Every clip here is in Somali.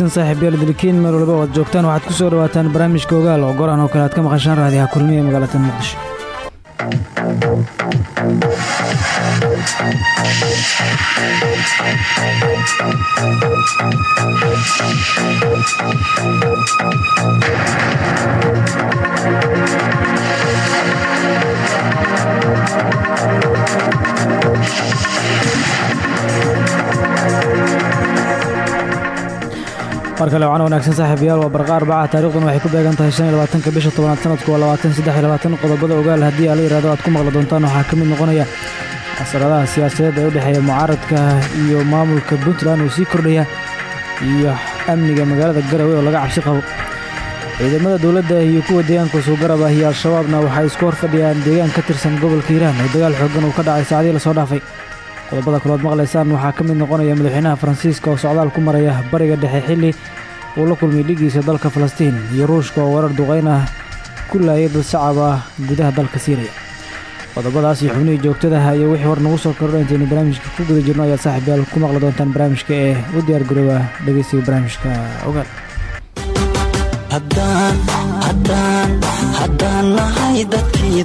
wanaagsan saaxiib yaal dilikiin meel waliba oad joogtaan waxaad ku soo dhawaataan barnaamijka ogaal oo goran oo kale aad ka maqashaan raadiyaha kulmiya magaalada muqdisho mar kale wacan wanaagsan saaxiibayaal waa barqa arbaca taarikhdan waxay ku beegan tahay shan iyo labaatanka bisha tobanaad sanadku waa labaatan saddex iyo labaatan. Qodobada ogaal haddii ala yihahdo aad ku maqli doontaan waxaa ka mid noqonaya casaradaha siyaasadeed ee u dhexeeya mucaaradka iyo maamulka puntland oo sii kordhaya iyo amniga magaalada garowe oo laga cabsi qabo. Ciidamada dowladda iyo kuwa deegaanka suugarab ah iyo al-shabaabna waxay isku hor fadhiyaan deegaan ka tirsan gobolka hiiraan oo dagaal xooggan uu ka dhacay saacadii la soo dhaafay qodobada kalood maqlaysaan waxaa ka mid noqonaya madaxweynaha faransiiska oo socdaal ku maraya bariga dhexe xilli uu la kulmay dhigiisa dalka falastiin iyo ruushka oo warar duqayn ah ku laayay dad ah gudaha dalka siiriya qodobadaas iyo xubnihii joogtadaha iyo wixii hor nagu soo kordha intaynu barnaamijka ku guda jirno ayaad saaxiibyaal ku maqli doontaan barnaamijka ee u diyaar garooba dhegeysiga barnaamijka ogaal haddaan nahay dadkii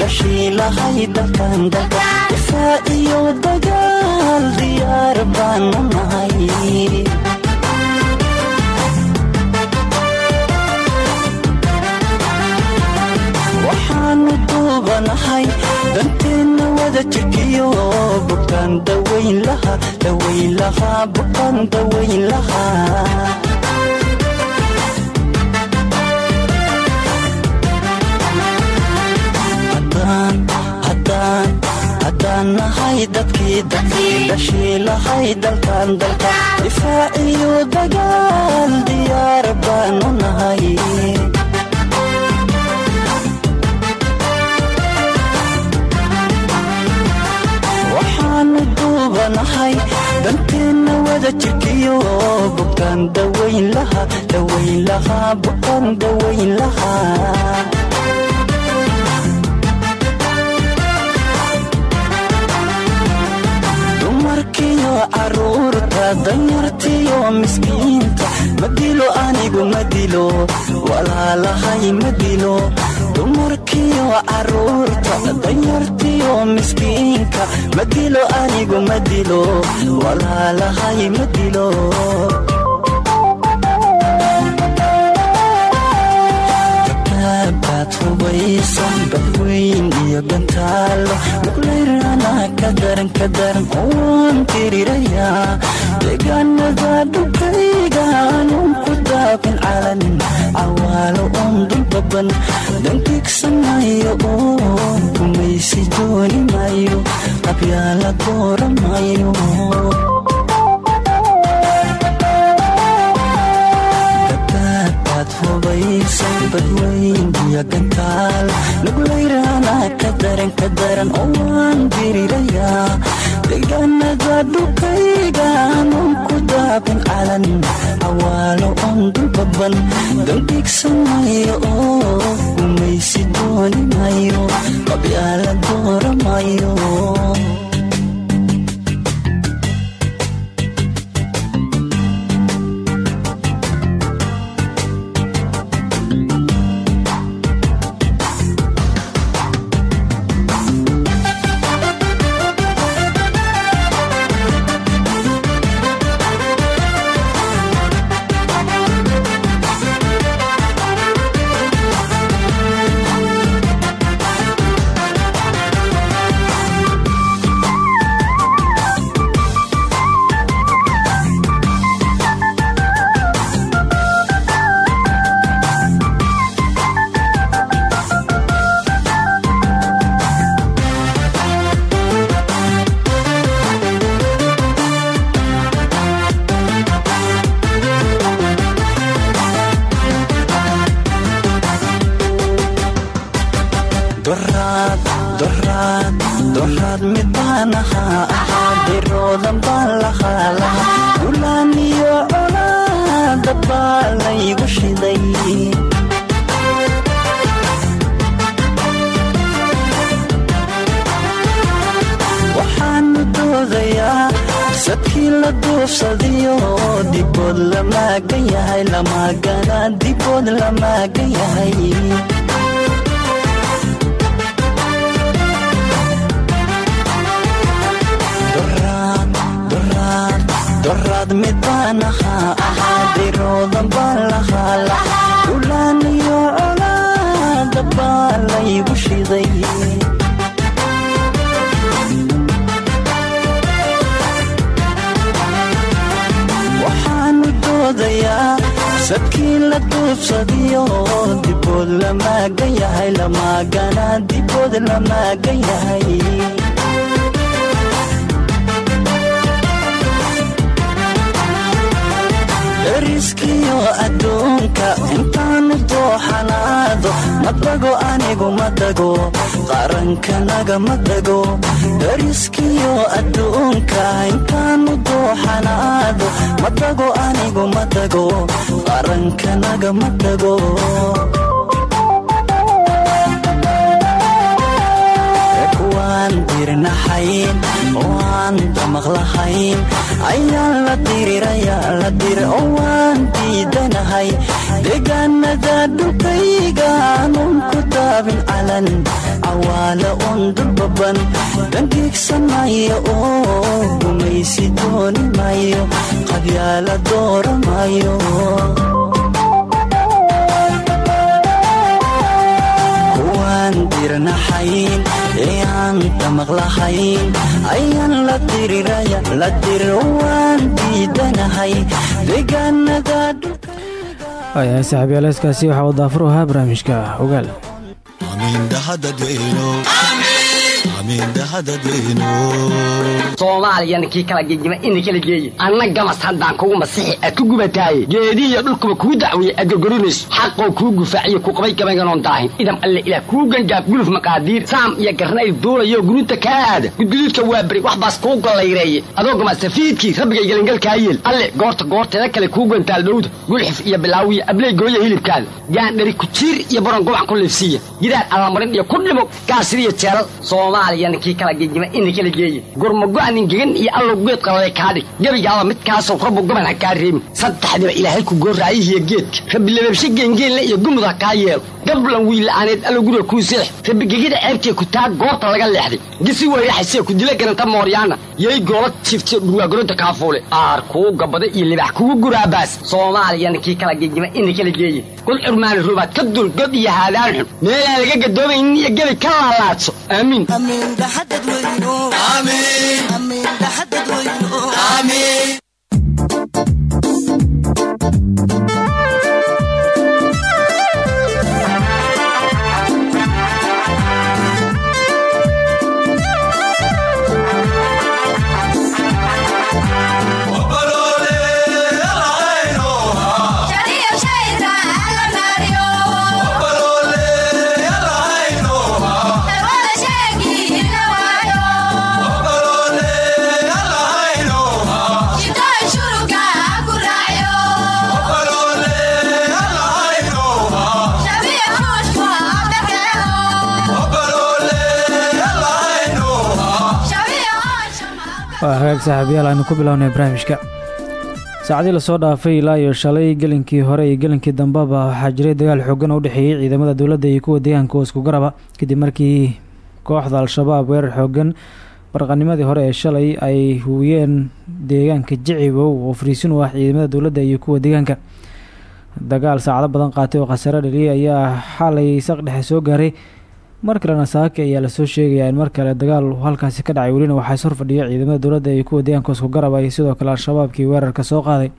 dhashii lahay dalkan daga difaac iyo dagaal diyaar baanu nahay. Waxaanu duubanahay danteenna wada jirkiyo bukaan dawayn laha dawayn lahaa bukaan dawayn haddaan nahay dadkii dhashii lahay dalkan dalka difaac iyo dagaal diyaar baanu nahay waxaanu duubanahay danteenna wada jirkiyo bukaan dawayn laha dawayn lahaa bukaan dawayn lahaa carruurta danyartiyo miskiinta. Madilo anigu madilo walaalahay madilo dumarkiyo carruurta danyartiyo miskiinka madilo anigu madilo walaalahay madilo hubaysan badweyn iyo gantaalo nuqlayrana ka daran ka daran waan tirirayaa deegaanada dhulkayga aanun ku daabin calanin cawaalo oon dulbaban dankigsanayo oon kumaysi dooni mayo qabyaala dooramayo hubaysan badweyn iyo gantaal nuglayrana ka daran ka daran oo waan dirirayaa deegaanada dhulkayga aanun ku daabin calan cawaalo oon dulbaban dankigsanayo oo gumaysi dooni mayo. Qabyaala dooramayo yahay lamaagana dibood lamaagan yahay. Dariskiyo adduunka intaanu dooxanaado madago anigu madago qarankanaga madago dariskiyo adduunka intaanu dooxanaado madago anigu madago qarankanaga madago kuwaan dirnaxayn oo aan damaq lahayn ayaan la diriraya la dir oo waan diidanahay deegaanada dhulkayga aanun ku daabin calan cawaala un dulbaban dangiigsanmayo oo gumaysi dooni mayo. Qabyaala dooramayo kuwaan dirnaxayn ee aan damaq lahayn ayaan la diriraya la dir waan diidanahay deegaanada waayahay saaxiibyaaleeskaasi waxaa uu daafur u ahaa barnaamijka ogaal soomaaliyana kii kala gegima ina kala geeye anna gamas haddaan kugu masixi aad ku gubataaye geedihiyo dhulkuba kuu dacwiye aad gorgorinayso xaqoo kuu gufaaciyo ku qabay gabaynganoon daahin idam alle ilaah kuu gangaab guluf maqaadiir saam iyo garnayl duulayo guruuta kaa aada gudguduudka waa beri wax baas kuu gollayreeye adoo gamasafiidkii rabbigay gelingalkaa yeel alle goorta goorteeda kale kuu gantaal dhowda gulxif iyo bilaawiya abley gooya hilibkaada gaandhari kujiir iyo baron gobac ku liifsiiya gidaar allamarin iyo ku dhimo gaasiriyo jeelal soomaaliyana kii kala gegima ina kala geeye gurmago-anin gegan iyo allow geed qalale kaadhig gebigaaba midkaasoo rabbu goban ha kaa reebin saddexdiba ilaahay ku goorraayihiyo geedka rabbi lababshe geengeenle iyo gumud ha kaa yeelo. Gablan wiilla'aaneed allow guriga kuu seex. Rabbi gegida ceebtee ku taa goorta laga leexday. Gisi weyraxasee ku dila garanta mooryaana yay goola jiftiyo dhurwaagoronta kaafuule aar kuu gabada iyo libax kugu guraabaas soomaaliyana kii kala gegima ina kala geeye kul curmaani rubaad ka dul god iyo haadaan xun meelaan laga gadoomaynin iyo gebi ka laalaadso aamiin waa hagaag saaxiibayaal aynu ku bilownay barnaamijka. Saacadii la soo dhaafay ilaa iyo shalay gelinkii hore iyo gelinkii dambeba waxaa jiray dagaal xoogan oo u dhexeeyey ciidamada dowladda iyo kuwa deegaanka oo isku garaba. Kadib markii kooxda al-shabaab weerar xoogan barqanimadii hore ee shalay ay huwiyeen deegaanka jicibow oo fariisin u ah ciidamada dowladda iyo kuwa deegaanka. Dagaal saacado badan qaatay oo khasaare dhaliyay ayaa xalay saq dhexe soo gaaray mar kalena saaki ayaa la soo sheegayaa in mar kale dagaal halkaasi ka dhacay welina waxaa is horfadhiya ciidamada dowladda iyo kuwa deegaanka isku garab ay sidoo kale al-shabaabkii weerarka soo qaaday.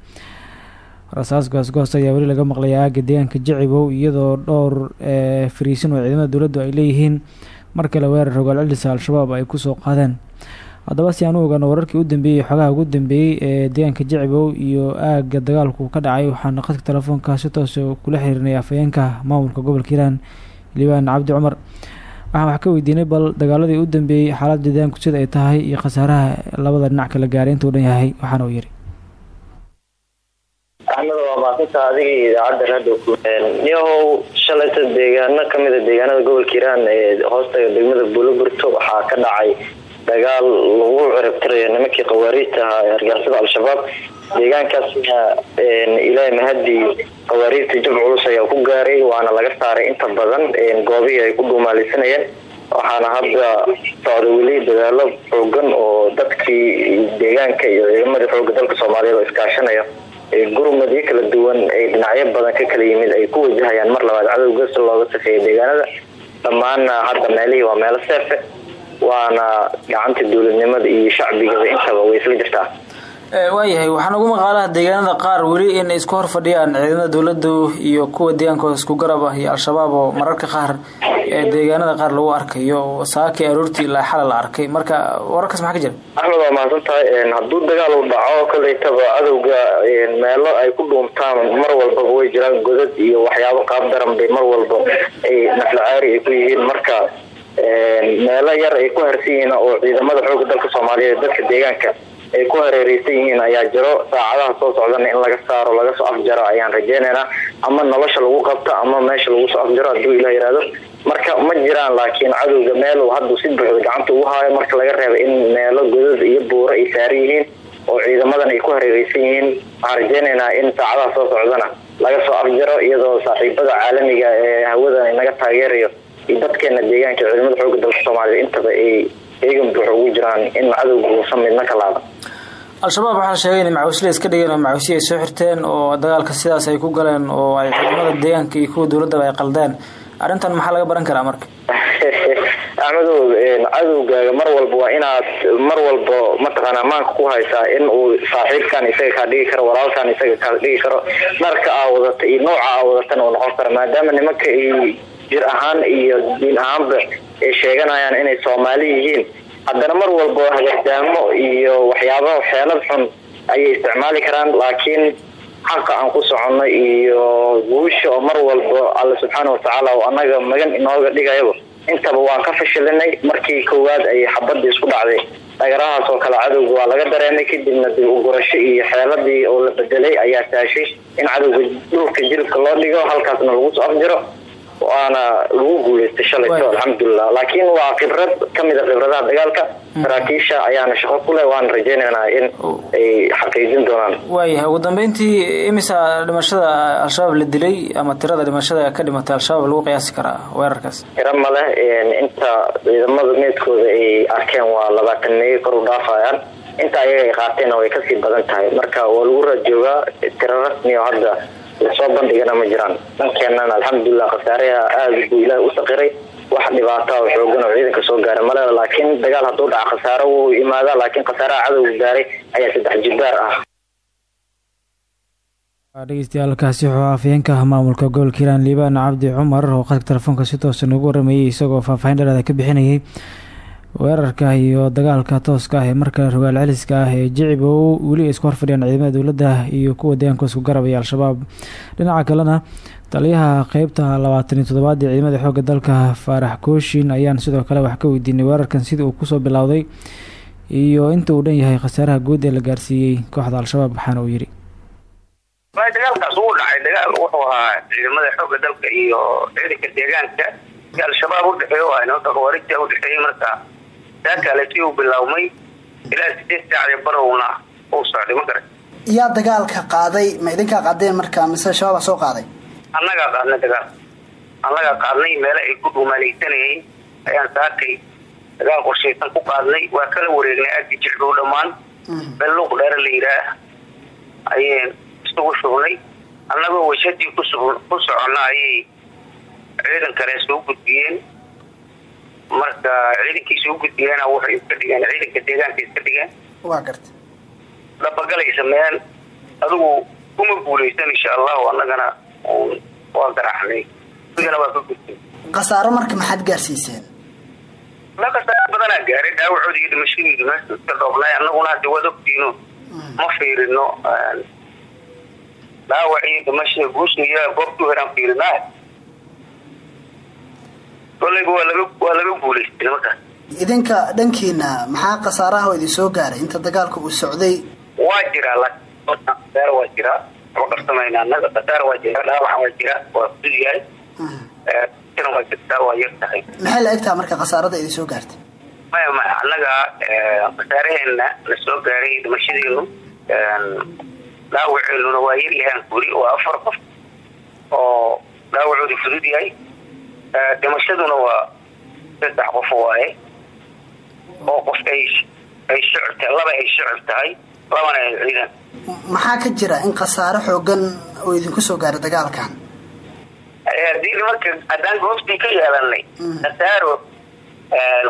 Rasaas goosgoos ayaa weli laga maqlaya aaga deegaanka jicibow iyadoo dhowr fariisin oo ciidamada dowladdu ay leeyihiin mar kale weerar rogaal cildisa al-shabaab ay ku soo qaadeen. Haddaba si aan u ogaano wararkii u dambeeyey xogaha ugu dambeeyey ee deegaanka jicibow iyo aaga dagaalku ka dhacay waxaana qadka telefoonka si toose kula xiriirnay afhayeenka maamulka gobolka hiiraan liibaan cabdi cumar. Waxaan wax ka weydiinay bal dagaaladii u dambeeyey xaaladda deegaanku sida ay tahay iyo khasaaraha labada dhinac kala gaaray intuu dhan yahay waxaana uu yidhi axmed waa maasanta adiga iyo idaacadda radio niyahow shalayta deegaano kamida deegaanada gobolka hiiraan ee hoostaga degmada buuloburto waxaa ka dhacay dagaal lagu ciribtirayo nimankii khawaariijta ahaa ee argixisada al-shabaab deegaankaasna ilaahay mahadii khawaariijta jab culus ayaa ku gaaray waana laga saaray inta badan goobihii ay ku dhuumaalaysanayeen waxaana hadda socda weli dadaalo xoogan oo dadkii deegaanka iyo ciidamadii xooga dalka soomaaliyeed oo iskaashanaya gurmadyo kala duwan ay dhinacyo badan ka kala yimid ay ku wajahayaan. Mar labaad cadowga si looga safeeya deegaanada dhammaanna hadda meelihii waa meelo seefe waana gacanta dowladnimada iyo shacbigaba intaba way isla jirtaa waayahay waxaan ugu maqaalaha deegaanada qaar weli in isku hor fadhiyaan ciidamada dowladu iyo kuwa deegaankooda isku garab ah iyo al-shabaab oo mararka qaar deegaanada qaar lagu arkayo. Saakii aroortii ilaa xala la arkay. Marka wararkaas maxaa ka jira? Axmed waa mahadsan tahay hadduu dagaal u dhaco kolaytaba cadowga meelo ay ku dhuumtaan mar walbaba way jiraan godad iyo waxyaabo qaab daran bay mar walba ay naflacaari ay ku yihiin. Marka meelo yar ay ku harsan oo ciidamada xooga dalka soomaaliyeed dadka deegaanka ay ku hareereysan yihiin ayaa jiro. Saacadaha soo socdana in laga saaro laga soo afjaro ayaan rajeynaynaa ama nolosha lagu qabto ama meesha lagu soo afjaro hadduu ilah yihahdo marka ma jiraan laakiin cadowga meel haduu si buuxda gacanta ugu haayo marka laga reeba in meelo godad iyo buuro ay saaran yihiin oo ciidamadan ay ku hareereysan yihiin waxaan in saacadaha soo socdana laga soo afjaro iyadoo saaxiibada caalamiga ee hawadan inaga taageerayo iyo dadkeena deegaanka ciidamada xooga dalka soomaaliya intaba ay eegan buuxa ugu jiraan in cadowga uusan midna ka laaban al-shabaab waxaa sheegay inay macawisle iska dhigeen oo macawisiya ay soo xirteen oo dagaalka sidaas ay ku galeen oo ay ciidamada deegaanka iyo kuwa dowladaba ay qaldeen. Arrintan maxaa laga baran karaa marka axmedow cadowgaaga mar walba waa inaad mar walba mataqaanaa maanka ku haysaa in uu saaxiibkan isaga kaa dhigi karo walaalkan isaga kaa dhigi karo. Dharka aa wadata iyo nooca aa wadatana uu noqon karo maadaama nimanka ay jir ahaan iyo diin ahaanba ay sheeganayaan inay soomaali yihiin haddana mar walba hagaagdaamo iyo waxyaaba xeelad xun ayay isticmaali karaan laakiin xaqa aan ku soconno iyo guusha oo mar walba alla subxaana watacaala oo annaga magan inooga dhigayaba intaba waan ka fashilinay markii koowaad ay xabadii isku dhacday. Dhagarahaas oo kale cadowga waa laga dareemay kadibna dib ugurasho iyo xeeladii oo la bedelay ayaa saashay in cadowga dhulka jilibka loo dhigo halkaasna lagu soo afjiro waana lagu guuleystay shalayto alxamdulilah laakiin waa khibrad ka mid a khibradaha dagaalka. Saraakiisha ayaana shaqo ku leh waana rajeynaynaa in ay xaqiijin doonaan. Waayahay ugu dambeyntii imisa dhimashada al-shabaab la dilay ama tirada dhimashada ka dhimatay al-shabaab lagu qiyaasi karaa weerarkaas? Tiro maleh inta ciidamada meedkooda ay arkeen waa labaatan meeyo kor u dhaafayaan. Inta ayaga ay qaateenna way ka sii badan tahay. Marka waa lagu raajoogaa tiro rasmi oo hadda la soo bandhigana ma jiraan. Dhankeenana alxamdulilah khasaaraha aada buu ilaah u saqiray. Wax dhibaata oo xoogan oo ciidanka soo gaaray. Male laakiin dagaal hadduu dhaca khasaaro wuu imaadaa. Laakiin khasaaraha cadowga gaaray. Ayaa saddex jibaar ah. Dhegeystayaaalkaasi wuxuu afayeenka maamulka gobolka hiiraan liibaan cabdi cumar oo qadka telefoonka si toosa noogu waramayay isagoo faahfaahin dheeraada ka bixinayay weerarka iyo dagaalka tooska ah ee marka rogaal celiska ah ee jicib oo weli ay isku horfadhiyaan ciidamada dowladda iyo kuwa deegaanka isku garabaya al-shabaab dhinaca kalena taliyaha qeybta labaatan iyo toddobaad ee ciidamada xoogga dalka faarax kooshin ayaan sidoo kale wax ka weydiinay weerarkan sida uu ku soo bilowday iyo inta uu dhan yahay khasaaraha guud ee la gaarsiiyey kooxda al-shabaab waxaana uu yidhi. Dagaalkaas wuu dhacay. Dagaal wuxuu ahaa ciidamada xoogga dalka iyo ciidanka deegaanka. Si al-shabaab udhexeeyo nimanka khawaarija udhexeeyey marka daakale si uu bilaawmay ilaa sideed saacdee barowna uu socday ma garan yaa dagaalka qaaday ma idinkaa qaadeen marka mise shabaaba soo qaaday? Annagaa qaadnay dagaal. Annagaa qaadnay meele ay ku dhuumaalaysanayeen ayaan saakay. Dagaal qorshaysan ku qaadnay waa kala wareegnay aadi jicdhow dhammaan. Meel luuq dheere la yidhaah ayeen isugu shubnay annagoo washadii ku ku soconna ayay ciidan kale soo gudbiyeen marka ciidankii soo gudbiyeena waxay iska dhigeen ciidanka deegaanka iska dhigeen waa garta. Dhabagalay sameeyeen adigu kuma guulaysan insha allahu annagana waa garaxnay adigana waa ka gudbay khasaaro marka maxaad gaarsiiseen? Ma khasaaro badanaa gaaray dhaawacoodi iyo dhimashadiidu meesha iska dhoobnay annaguna hadda waad ogtiino ma fiirino dhaawac iyo dhimashada guusha iyo goobtu heraan fiirinaa kolayba waa laga waa laga guulaystay nimankaas idinka dhankiina maxaa khasaaraha oo idin soo gaaray? Inta dagaalka uu socday. Waa jiraa waa jiraa ma qarsamayna annaga khasaar waa jira dhaawac waa jira waa fudud yahay tana waa jirtaa waa yar tahay. Maxay la egtaha marka khasaarada idin soo gaartay? Maya maya annaga khasaaraheena na soo gaaray dhimashadeenu dhaawaceennuna waa yaryahaan guri waa afar qof. Oo dhaawacoodu fudud yahay dhimashaduna waa saddex qof waaye oo qof ay shicib tahay laba ay shicib tahay labana ay ciidan. Maxaa ka jira in khasaare xoogan oo idinku soo gaaray dagaalkan? Haddii nimanka haddaan goobtii ka yeelanay khasaaro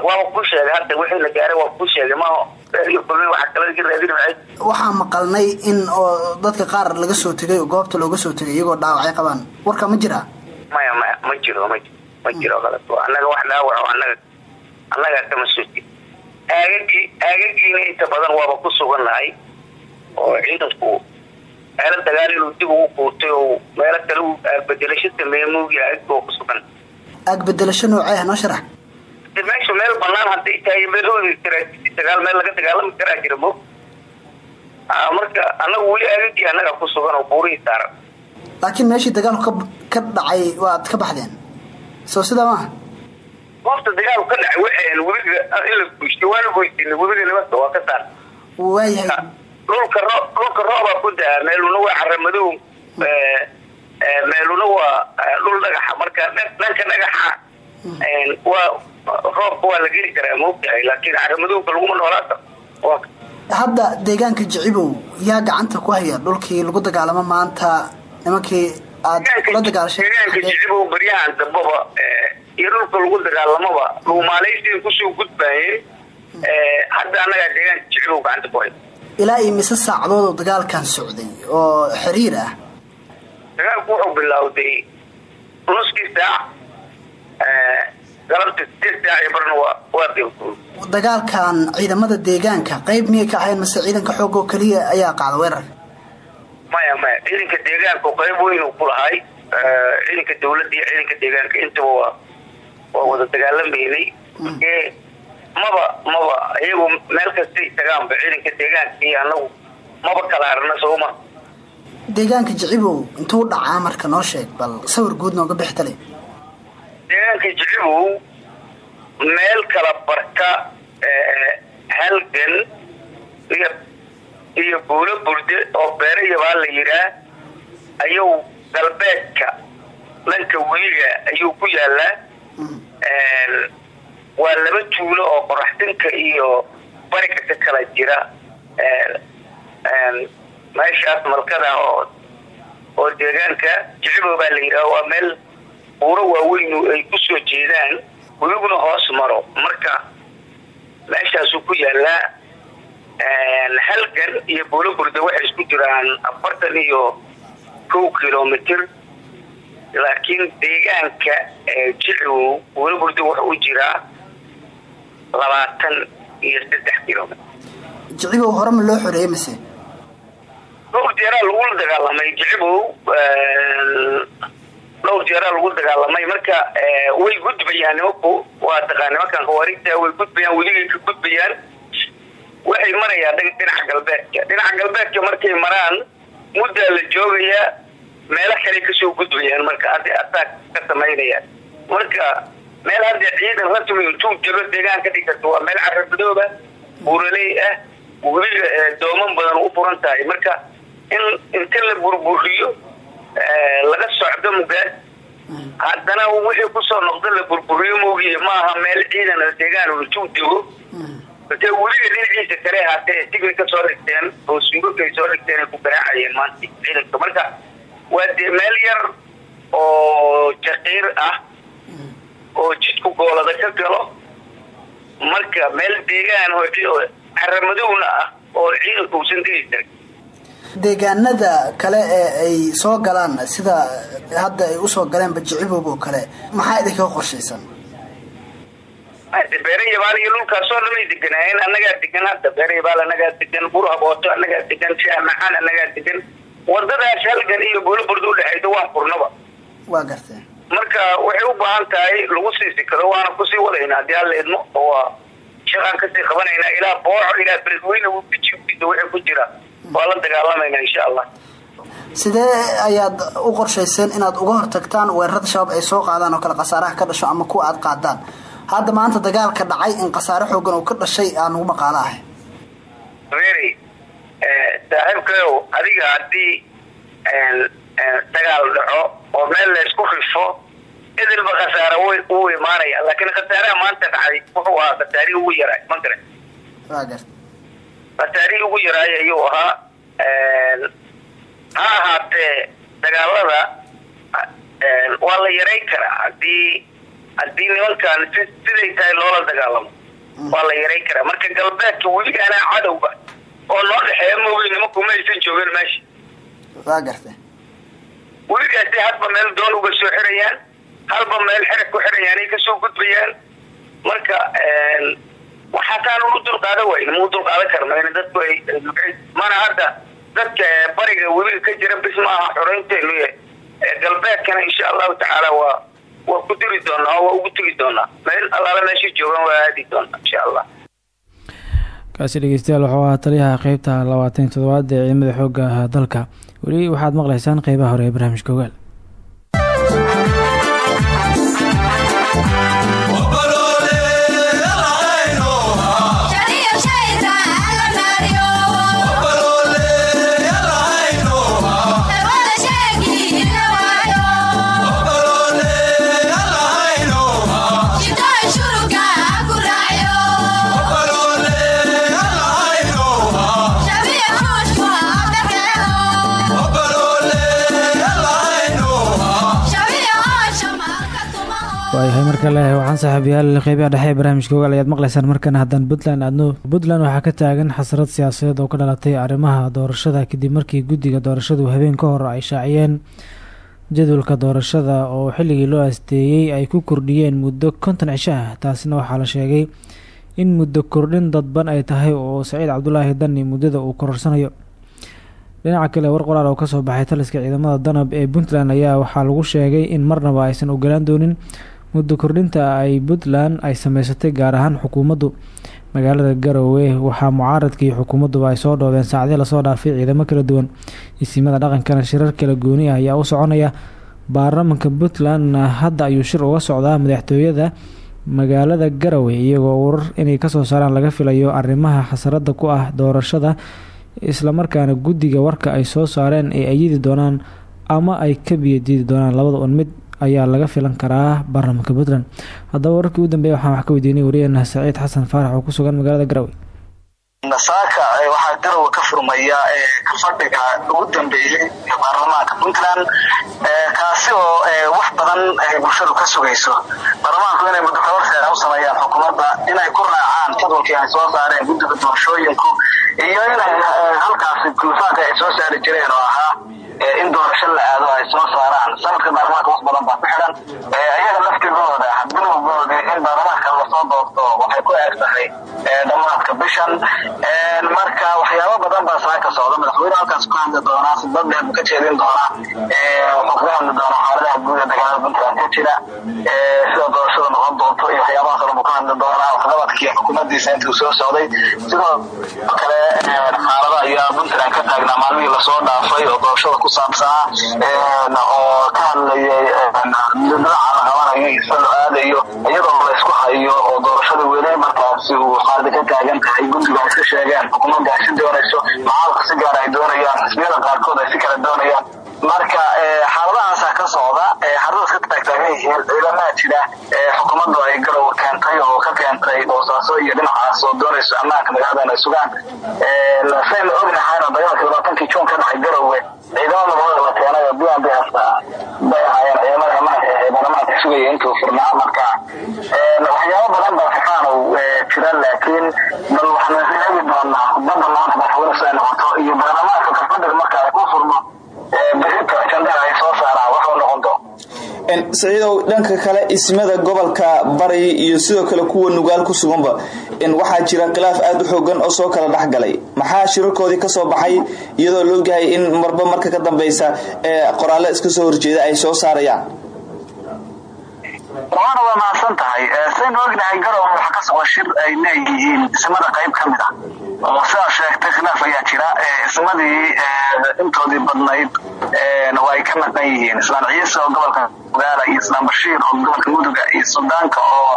waaba ku sheegay hadda wixii la gaaray waa ku sheegay maaho waxaa maqalnay in oo dadka qaar laga soo tegay oo goobta looga soo tegay iyagoo dhaawacay qabaan. Warka ma jira? Maya maya ma jiro ma jiro ma jiro kaleto annaga wax dhaawaco annaga annagaa kama tegi aagagii aagagiina inta badan waaba ku sugannahay oo ciidanku meelo dagaal inuu dib ugu kuurtay oo meelo kale u bedelasho sameeye moogiya aagga oo ku sugan. Aag bedelasho noocee ah noo sharax? Meesha meel banaan hadday tahay meel hoodi karaa dagaal meel laga dagaalami karaa jira mo marka annaga weli aagagii annaga ku sugan oo buurihii saaran. Laakiin meeshii dagaalku ka ka dhacay waad ka baxdeen soo sidaa maaha goobta dagaalku ka dhacay waxayn webiga in la guystay waana goystin webiga waa ka saar. Waayahay dhulka ro dhulka roobaa ku daa meeluna waa caramadow meeluna waa dhul dhagaxa. Marka dhanka dhagaxa waa roobka waa la geli karaa maogtahay laakiin caramadowka laguma noolaa karo hadda deegaanka jicibow yaa gacanta ku haya dhulkii lagu dagaalamo maanta nimankii jicibow baryahan dambaba iyo dhulka lagu dagaalamaba dhuumaaleysiga ku soo gudbaayeen hadda annagaa deegaanka jicibow gacanta ku haya ilaa iyo mise saacadood oo dagaalkan socday oo xiriir ah. Dagaalku wuxuu bilowday nuskii saac galabta sideed saac iyo barna waa waa dagaalkan ciidamada deegaanka qayb miyay ka ahayn mase ciidanka xoog oo keliya ayaa qaada weerarka maya maya ciidanka deegaanka qayb weyn uu ku lahay ciidanka dawladda iyo ciidanka deegaanka. Intaba waa waa wada dagaalamaynay. Maba maba iyagu meel kastay tagaanba ciidanka deegaanka iyo anagu maba kala arna sooma deegaanka jicibow intuu dhacaa marka noo sheeg bal sawir guud nooga bixtale deegaanka jicibow meel kala barka halgan iyo iyo buulo burde oo beerayabaa la yiraa ayuu galbeedka dhanka weliga ayuu ku yaalaa. Waa laba tuulo oo qoraxsinka iyo bariga ka kala jira. Meeshaas malkada oo oo deegaanka jicibo baa la yidhaha waa meel buuro waaweyn ay ku soo jeedaan weliguna hoos maro. Marka meeshaasuu ku yaalaa halgan iyo buulo burda waxay isku jiraan afartan iyo kow kilomitr laakiin deegaanka jicibo buulo burda wuxuu u jiraa labaatan iyo saddex kilomitr jicibow hore ma loo xoreeyey mise? Dhowr jeeraa lagula dagaalamay jicibow dhowr jeeraa lagu dagaalamay. Marka way gudbayaan nimanku waa taqaa nimankan khawaariigta way gudbayaan weligay ka gudbayaan waxay marayaan dhinaca galbeedka. Dhinaca galbeedka markay maraan muddaa la joogayaa meelo kale ka soo gudbayaan marka hadda asaag ka samaynayaan. Marka meel hadda ciidan rasmi intuu jiro deegaan ka dhigkarta waa meel carabadooba buuraley ah weliga dooman badan u furan tahay. Marka in inta la burburiyo laga socdo mugaas haddana wixii ku soo noqdo la burburiyo moogiye maaha meel ciidan deegaan intuu dego ate weliga dhinaciisa kale haatee tigri ka soo dhigteen oo sungurka ay soo dhigteen ay ku garaacayeen maanta ciidanka marka waa dee meel yar oo jaqiir ah. Oo jidku goolada ka galo marka meel deegaan oo caramadowna ah. Oo ciidanka uusan degi karin deegaanada kale ee ay soo galaan sida hadda ay u soo galeen bajiciboog oo kale maxaa idinkaga qorshaysan beere yabaal iyo dhulkaasoo dhan ay deganaayeen annagaa degan hadda beere yabaal annagaa degan burhabooto annagaa degan shaamaxaan annagaa degan wadadaas halgan iyo buulaburda udhexayda waan furnaba waa gartee marka waxay u baahan tahay lagu sii sikado waana ku sii wadaynaa haddii alla idmo oo shaqaan ka sii qabanaynaa ilaa booco ilaa beledweyne wixii ku jira. Waa la dagaalamaynaa insha allah. Sidee ayaad u qorshayseen inaad uga hortagtaan weerarada shabaab ay soo qaadaan oo kale khasaaraha ka dhasho ama kuwa aad qaadaan hadda maanta dagaalka dhacay in khasaare xoogan uu ka dhashay aan ugu maqaalo ah very saaxiibkayow adiga haddii dagaal dhaco oo meel laysku rifo idilba khasaare w wuu imaanaya. Laakiin khasaaraha maanta dhacay wuxuu ahaa khasaarihii ugu yaraay ma garan khasaarihii ugu yaraay ayuu ahaa ha ahaatee dagaalada waa la yarayn karaa. Hadii haddii nimankan si siday tahay loola dagaalamo waa la yarayn karaa. Marka galbeedka weligaana cadowga oo noo dhexeeya moogi nimanku ma aysan joogeen meesha. Waa garta weligaasi hadba meel doon uga soo xirayaan halba meel xerag ku xirayaan ay ka soo gudbayaan. Marka waxaataan unu dulqaada wayna mau dulqaadan karno in dadku ay mana hadda dadka bariga weliga ka jira bis ma aha xoreynteenu galbeedkana insha allahu tacaala waa waa ku diri doonaa oo waa ugu tegi doonaa meel allaala meeshay joogaan waa aadi doonaa insha allah kaasi dhegeystayaal wuxuu ahaa taliyaha qeybta labaatan iyo toddobaad ee ciidamada xoogga dalka. Weli waxaad maqlaysaan qeybaha hore ee barnaamijka ogaal waayahay mar kale waxaan saaxiibayaal qeybaha dhexe ee barnaamijka ogaal ayaad maqlaysaan markana haddaan puntland aadno. Puntland waxaa ka taagan xasrad siyaasadeed oo ka dhalatay arrimaha doorashada kadib markii guddiga doorashadu habeen ka hor ay shaaciyeen jadwalka doorashada oo xilligii loo asteeyey ay ku kordhiyeen muddo konton cisho ah taasina waxaa la sheegay in muddo kordhin dadban ay tahay oo saciid cabdulaahi dani muddada uu kororsanayo. Dhinaca kale war qoraal oo ka soo baxay taliska ciidamada danab ee puntland ayaa waxaa lagu sheegay in marnaba aysan ogolaan doonin muddo kordhinta ay puntland ay sameysatay gaar ahaan xukuumaddu. Magaalada garowe waxaa mucaaradka iyo xukuumadduba ay soo dhoobeen saacdii la soo dhaafay ciidamo kala duwan. Isimada dhaqankana shirar kala gooni ah ayaa u soconaya. Baarlamanka puntlandna hadda ayuu shir uga socdaa madaxtooyada magaalada garowe iyagoo warar inay ka soo saaraan laga filayo arrimaha xasarada ku ah doorashada islamarkaana guddiga warka ay soo saareen ay ayidi doonaan ama ay ka biyadiidi doonaan labada un mid ayaa laga filan karaa baarlamanka puntland. Haddaba wararkii u dambeeya waxaan wax ka weydiinay wariyeenah saciid xasan faarax oo ku sugan magaalada garowe nasaaka waxaa garowe ka furmaya fadhiga ugu dambeeyey baarlamaanka puntland kaasi oo wax badan bulshadu ka sugayso. Baarlamaanku inay muddo kabarseera u sameeyaan xukuumadda inay ku raacaan jadwalkii ay soo saareen guddiga doorashooyinku iyo inay halkaasi gulfaanka ay soo saari jireen oo ahaa in doorasho la aado ay soo saaraan. Sanadka baarlamaanka wax badan baa ku xidhan. Iyaga laftigooda bilowgooda in baarlamaanka la soo doorto waxay ku eeg tahay dhamaadka bishan. Marka waxyaabo badan baa saa ka socda. Madaxweyne halkaas ku hadli doonaa khudbad dheer buu ka jeedin doonaa. Wuxuu kaga hadli doonaa xaaladaha guud ee dagaalada puntland ka jira. Sida doorashada noqon doonto iyo waxyaabaha kale buu ka hadli doonaa. Waxqabadkii xukuumaddiisa intuu soo socday. Sidoo kale xaalada ayaa puntland ka taagnaa maalmihii la soo dhaafay oo doorashada ku saabsanaa oo ka hadlayay dhinaca la qabanayo isa lo aadayo iyadoo laysku hayo oo doorashada weli markaasi uu xaalada ka taagan tahay guddiga iska sheegeen xukuumadda ay si doonayso macaalka si gaar ay doonayaan xisbiyada qaarkood ay si kala doonayaan marka xaaladahaasa ka socda xaradaas ka taagtaagan yihiin ciidamaha jira xukuumaddu ay garowe keentay oo ka keentay boosaaso iyo dhinacaas oo doonayso ammaanka magaalada ay sugaan. Saynu ognahayna dagaalka labaatankii juun ka dhacay garowe ciidamada labada la keenay oo bian biasta bay ahaayeen ciidamada ammaanka ee baarlamaanka sugaya intuu furnaa marka waxyaabo badan baa fafaanow jira laakiin bal waxaan eegi doonaa badda maanta madaxweyne si ay noqoto iyo baarlamaanka kalfadhig marka ay ku furmo berita ajandaha ay soo saaraan waxuu noqon doono saciidow dhanka kale ismada gobolka bari iyo sidoo kale kuwa nugaal ku suganba waxaa jira khilaaf aada u xoogan oo soo kala dhexgalay maxaa shirarkoodii ka soo baxay? Iyadoo la ogyahay in marba marka ka dambeysa qoraalle iska soo horjeeda ay soo saarayaan. Waana waa mahadsan tahay saynu ognahay garowe waxa ka socda shir ay leeyihiin ismada qayb ka mid ah oo sidaa sheegtay khilaaf ayaa jira. Ismadii intoodii badnayd waa ay ka maqan yihiin. Islaan ciise oo gobolka mugaala iyo islaan bashiir oo gobolka muduga iyo sudaanka oo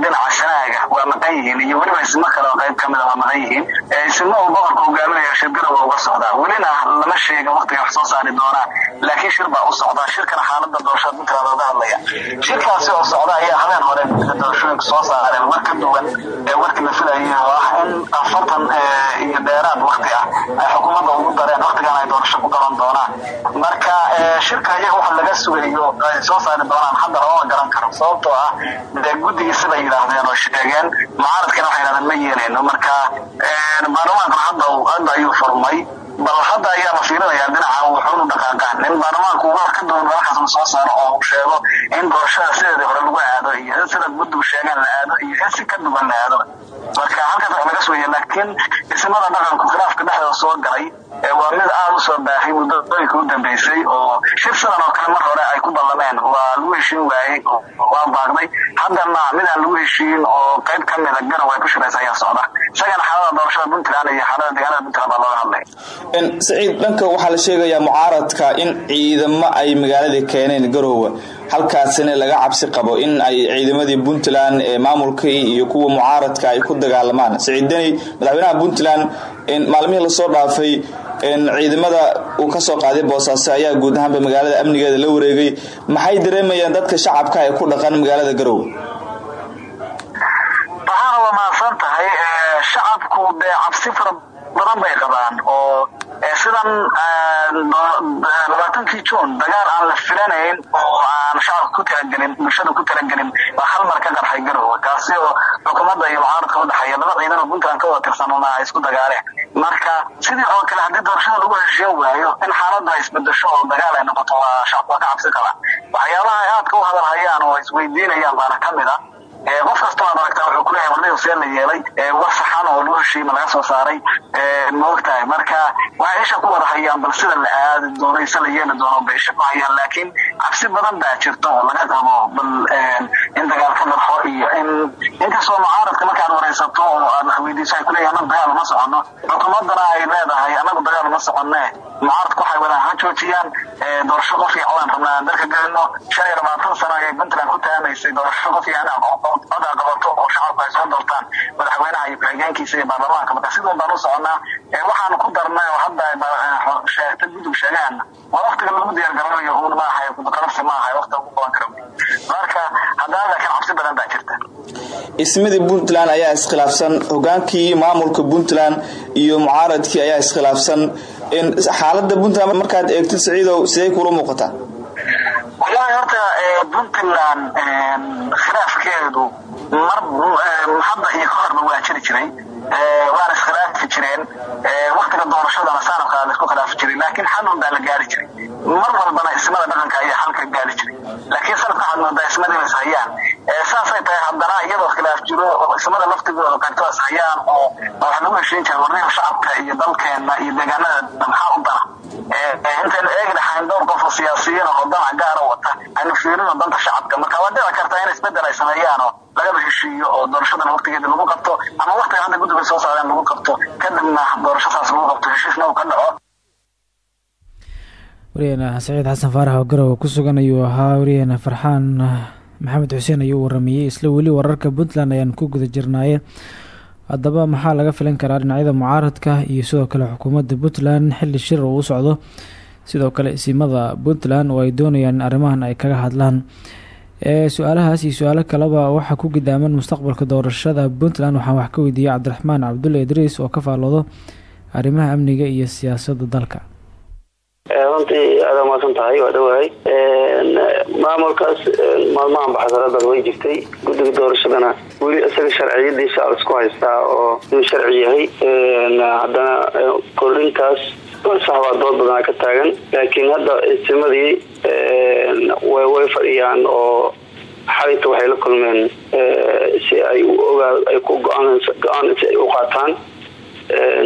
dhinaca sanaaga waa maqan yihiin. Iyo weliba ismo kale oo qayb kamida waa maqan yihiin. Ismo uu boqorka hogaaminaya shirgarowa uga socdaa. Welina lama sheegin waqtiga wax soo saari doonaa laakiin shir baa u socdaa. Shirkana xaalada doorashada puntland looga hadlaya. Shirkaasi oo socda ayaa habeen hore doorashooyinka soo saareen war ka duwan ee warkii la filayay. Oo ah in afartan iyo dheeraad waqti ah ay xukuumadda ugu dareen waqtigan ay doorasho ku qaban doonaan. Marka shirka iyaga waxa laga sugayo ay soo saari doonaan hadda lama garan karo. Sababtoo ah dee guddigiisi bay yidhaahdeen oo sheegeen mucaaradkana waxay yidhahdeen ma yeelayno marka baarlamaankuna hadda hadda ayuu furmay bal hadda ayaa la fiirinayaa dhinaca wuxuunu dhaqaaqaan in baarlamaanku war ka duwan warkaas la soo saaro oo uu sheego in doorashada sideedii hore lagu aado iyo in sida guddigu sheegeen la aado iyo in si ka duwan la aado. Marka halkaas wax laga sugaya laakiin ismada dhaqanku khilaafka dhexdooda soo galay waa mid aada u soo baahay muddooyinka u dambeysay oo shir oo kale mar hore ay ku ballameen. Waa lagu heshiin waayey waa baaqday haddana mid aan lagu heshiin oo qayb ka mida garow ay ku shiraysa ayaa socda. Isagana xaalada doorashada puntland iyo xaalada deegaanada puntland baa looga hadlay. Saciid dhanka waxaa la sheegayaa mucaaradka in ciidamo ay magaalada keeneen garoowe halkaasina laga cabsi qabo in ay ciidamadii puntland ee maamulkii iyo kuwa mucaaradka ay ku dagaalamaan saciid madaxweynaha puntland maalmihii la soo dhaafay ciidamada uu ka soo qaaday boosaaso ayaa guud ahaanba magaalada amnigeeda la wareegay. Maxay dareemayaan dadka shacabka ee ku dhaqan magaalada garoowe waxaana waa mahadsan tahay shacabku dee cabsi fara badan bay qabaan oo sidan labaatankii juun dagaal aan la filanayn oo aan shacabka ku talagelin bulshada ku talagelin baa hal mar ka qarxay garowe kaasi oo xukuumadda iyo mucaaradka udhexeeya laba ciidan oo puntland ka wada tirsanuna ay isku dagaaleen marka sidii oo kale haddii doorashada lagu heshiin waayo in xaaladda ay isbedesho oo dagaal ay noqoto waa shacabka ka cabsi qabaan waxyaabaha ay aadka u hadalhayaan oo isweydiinayaan baana ka mid ah qof kasta waad aragtaa wuxuu kuleeyahay warnida see la yeelay war saxan oo lagu laga soo saaray. Ma ogtahay. Marka waxay isha ku wada hayaan bal sida la aadi doono ise la yeeli doono bay ku hayaan. Laakiin cabsi badan baa jirta oo laga qabo bal in dagaal ka iyo in inkastoo mucaaradka markaad wareysato oo aad wax weydiiso ay kuleeyahay annagu dagaal uma socono xukuumaddana ay leedahay annagu dagaal uma soconne. Mucaaradku waxay wadaan ha joojiyaan. Doorasho qof iyo codaan rabnaa dalka gelino shan iyo labaatan sano ayay puntland ku taamaysay doorasho qof iyo codaa qabato oo shacabku ay soo doortaan madaxweynaha iyo ku-xigeenkiisa iyo baarlamaanka marka sidun baan u soconaa waxaanu ku darnay oo hadda sheegta gudub sheegaan waa waktiga lagu diyaar garanayo uun maahay qalabsi maahay wakti ugu qaban karo marka haddana laakiin cabsi badan baa jirta ismadii puntland ayaa iskhilaafsan hogaankii maamulka puntland iyo mucaaradkii ayaa iskhilaafsan. Xaalada puntland markaad eegtid saciidow sidee kula muuqataa wallahi horta puntland khilaafkeedu mar hadda iyo kahorba waa jiri jiray. Waana iskhilaafi jireen. Waktiga doorashadana saanabkaa la isku khilaafi jiray laakiin xalun baa la gaari jiray. Mar walbana ismada dhaqanka ayaa xalka gaari jiray. Laakiin sanadka waxaad moodaa ismadii is saasay tahay haddana iyadoo khilaaf jiro oo ismada laftigooda qaybtoo is hayaan oo waxa lagu heshiin jiray warniga shacabka iyo dalkeena iyo deegaanada maxaa u dana intaynu eegi dhaxayn dhowr qof oo siyaasiyiin oo danac gaara wata aynu fiirino danta shacabka. Marka waa dhici kartaa in isbeddel ay sameeyaan oo lagaba heshiiyo oo doorashadan waktigeeda lagu qabto ama waktiga hadda guddiga soo saareen lagu qabto. Kadibna doorashadaas lagu qabto heshiisna uu ka dhaco. Waryaheena saciid xasan faarax oo garowe ku sugan ayuu ahaa. Waryaheena farxaan maxamed xuseen ayuu waramayey isla weli wararka puntland ayaan ku guda jirnaaye. Haddaba maxaa laga filan karaa dhinacyada mucaaradka iyo sidoo kale xukuumadda puntland? Xilli shir uu u socdo. Sidoo kale isimada puntland oo ay doonayaan in arrimahan ay kaga hadlaan. Su'aalahaas iyo su'aalo kaleba waxaa ku gidaaman mustaqbalka doorashada puntland. Waxaan wax ka weydiiyey cabdiraxmaan cabdulle idriis oo ka faalloodo arrimaha amniga iyo siyaasadda dalka runtii aada umaasan tahay waa dhawahay. Maamulkaas maalmahan baxsaradan way jirtay. Guddiga doorashadana weli isaga sharciyadiisa alisku haystaa oo inuu sharci yahay. Haddana kordhintaas saxbaa dood badana ka taagan. Laakiin hadda isimadii way fadhiyaan oo xalinta waxay la kulmeen si ay ogaa ay ku go'aan ay u qaataan.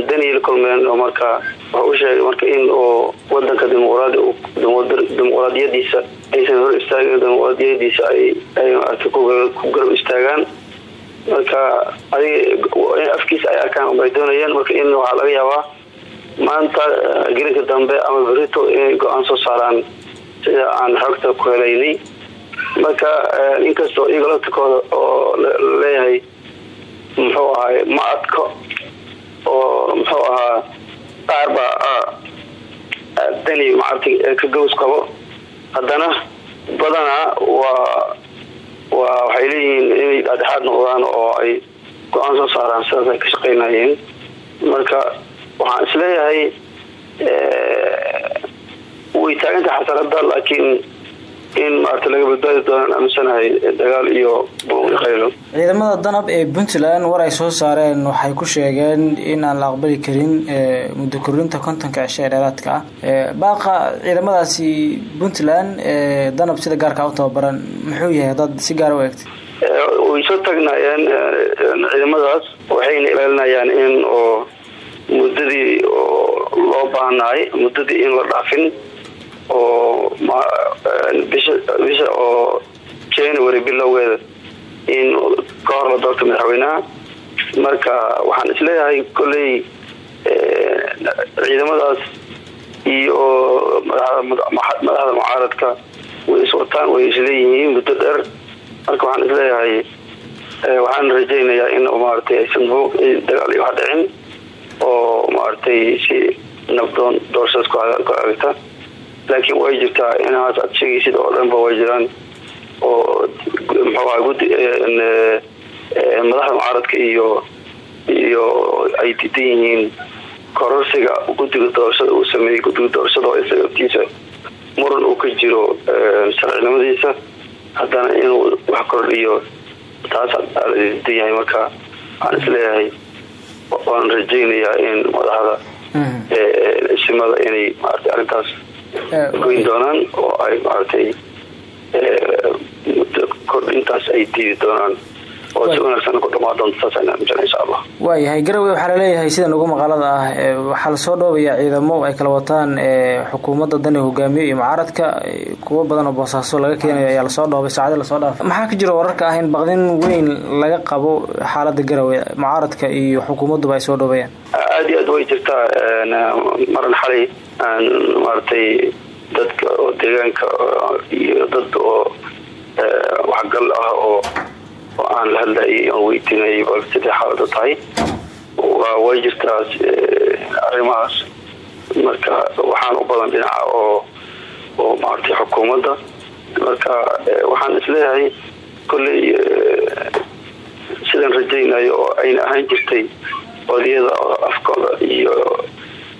Daniya la kulmeen oo marka waxa u sheegay marka in oo wadanka dimuqraadi dimuqraadiyadiisa aysan hor istaagin dimuqraadiyadiisa ay maarata ku garab istaagaan. Marka afkiisa ay arkaan bay doonayeen marka in waxaa laga yaabaa maanta gelinka dambe ama berito inay go'aan soo saaraan sida aan xogta ku helaynay. Marka inkastoo iyaga laftikooda oo la leeyahay muxuu ahaay ma adko oo muxuu ahaa qaar baa dani maaragtay ka gows qabo. Haddana badanaa waa waa waxay leeyihiin inay dhexdhexaad noqdaan oo ay go'aan soo saaraan sidaas ay ka shaqaynayeen marka waxaan is leeyahay way taaganta xasarada laakiin in maarata laga badbaadi doonaan aaminsanahay dagaal iyo buuqaylo ciidamada danab ee puntland war ay soo saareen waxay ku sheegeen in aan la aqbali karin muddo korinta kontonka cisho ee dheeraadka ah. Baaqa ciidamadaasi puntland ee danab sida gaarka u tababaran muxuu yahay dad si gaara u eegtay? Way soo tagnayeen ciidamadaas waxayna ilaalinayaan in oo muddadii oo loo baahnaay muddadii in la dhaafin oo bisha bisha oo january bilowgeeda in ka hor la doorto madaxweynaha. Marka waxaan is leeyahay kolley ciidamadaas iyo madaxda mucaaradka way iswataan way isleeyihiin muddo dheer. Marka waxaan is leeyahay waxaan rajaynayaa in maaragtay aysan buuq dagaal iyo wax dhicin oo maaragtay si nabdoon doorashadaas ku agta laakiin way jirtaa inahaas aad sheegaysid oo dhanba way jiraan oo gudi madaxda mucaaradka iyo iyo ay diidan yihiin. Kororsiga guddiga doorashada uu sameeyey guddiga doorashada oo isaga aftiisa muran uu ka jiro sharcinimadiisa haddana inuu wax kordhiyo taas la diidan yahay marka waxaan is leeyahay waan rajaynayaa in madaxda simada inay maarata arrintaas goyn doonaan oo ay maaragtay muddo kordhintaas ay diidi doonaan. Oo si wanaagsan ku dhamaa doonto saasaan aaminsan insha allah waayahay garowe waxaa la leeyahay sidan ugu maqaalada ah waxaa la soo dhoobayaa ciidamo ay kala wataan xukuumadda dani hogaamiye iyo mucaaradka kuwo badan oo boosaaso laga keenayo ayaa la soo dhoobay saacadi la soo dhaafay. Maxaa ka jira wararka ah in baqdin weyn laga qabo xaalada garowe mucaaradka iyo xukuumadduba ay soo dhoobayaan? Aada iyo aad way jirtaa maran xalay aan maaragtay dadka oo deegaanka iyo dad oo waxgal ah oo aan la hadlayay oon weydiinayay bal sidai xaalada tahay. Way jirtaa arrimahaas. Marka waxaan u badan dhinaca oo oo maaragtay xukuumadda. Marka waxaan is leeyahay kolley sidaan rajaynayo oo ayna ahaan jirtay odiyada afkooda iyo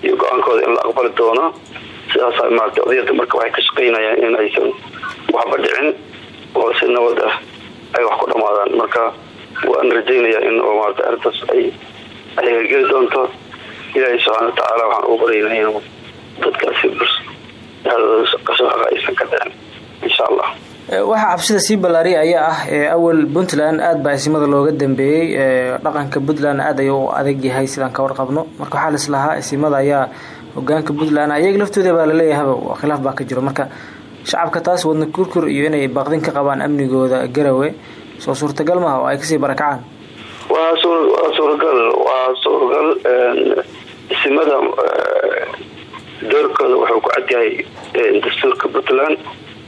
iyo go'aankooda in la aqbali doono sidaasa maarata odiyada marka waxay ka shaqaynayaan in aysan waxba dhicin oo si nabad ah ay wax ku dhamaadaan marka waan rajaynayaa in oo maarata arrintaas ay ay hergeli doonto ilaahay subxaana watacaala waxaan ugu baryaynaa inuu dadkaasi qashaqa aysan ka dhicin insha allah waxaa cabsida sii ballaariya ayaa ah awal puntland. Aada baa isimada looga dambeeyey. Dhaqanka puntland aad ayuu u adag yahay sidaan ka warqabno. Marka waxaa lislahaa isimada ayaa hogaanka puntland ayaga laftooda baa laleeyahaba khilaaf baa ka jiro. Marka shacabka taas wadna kurkur iyo inay baaqdin ka qabaan amnigooda garawe soo suurtagal maaha oo ay ka sii barakacaan. Waa suuragal waa suuragal isimada doorkooda wuxuu ku cadyahay dastuurka puntland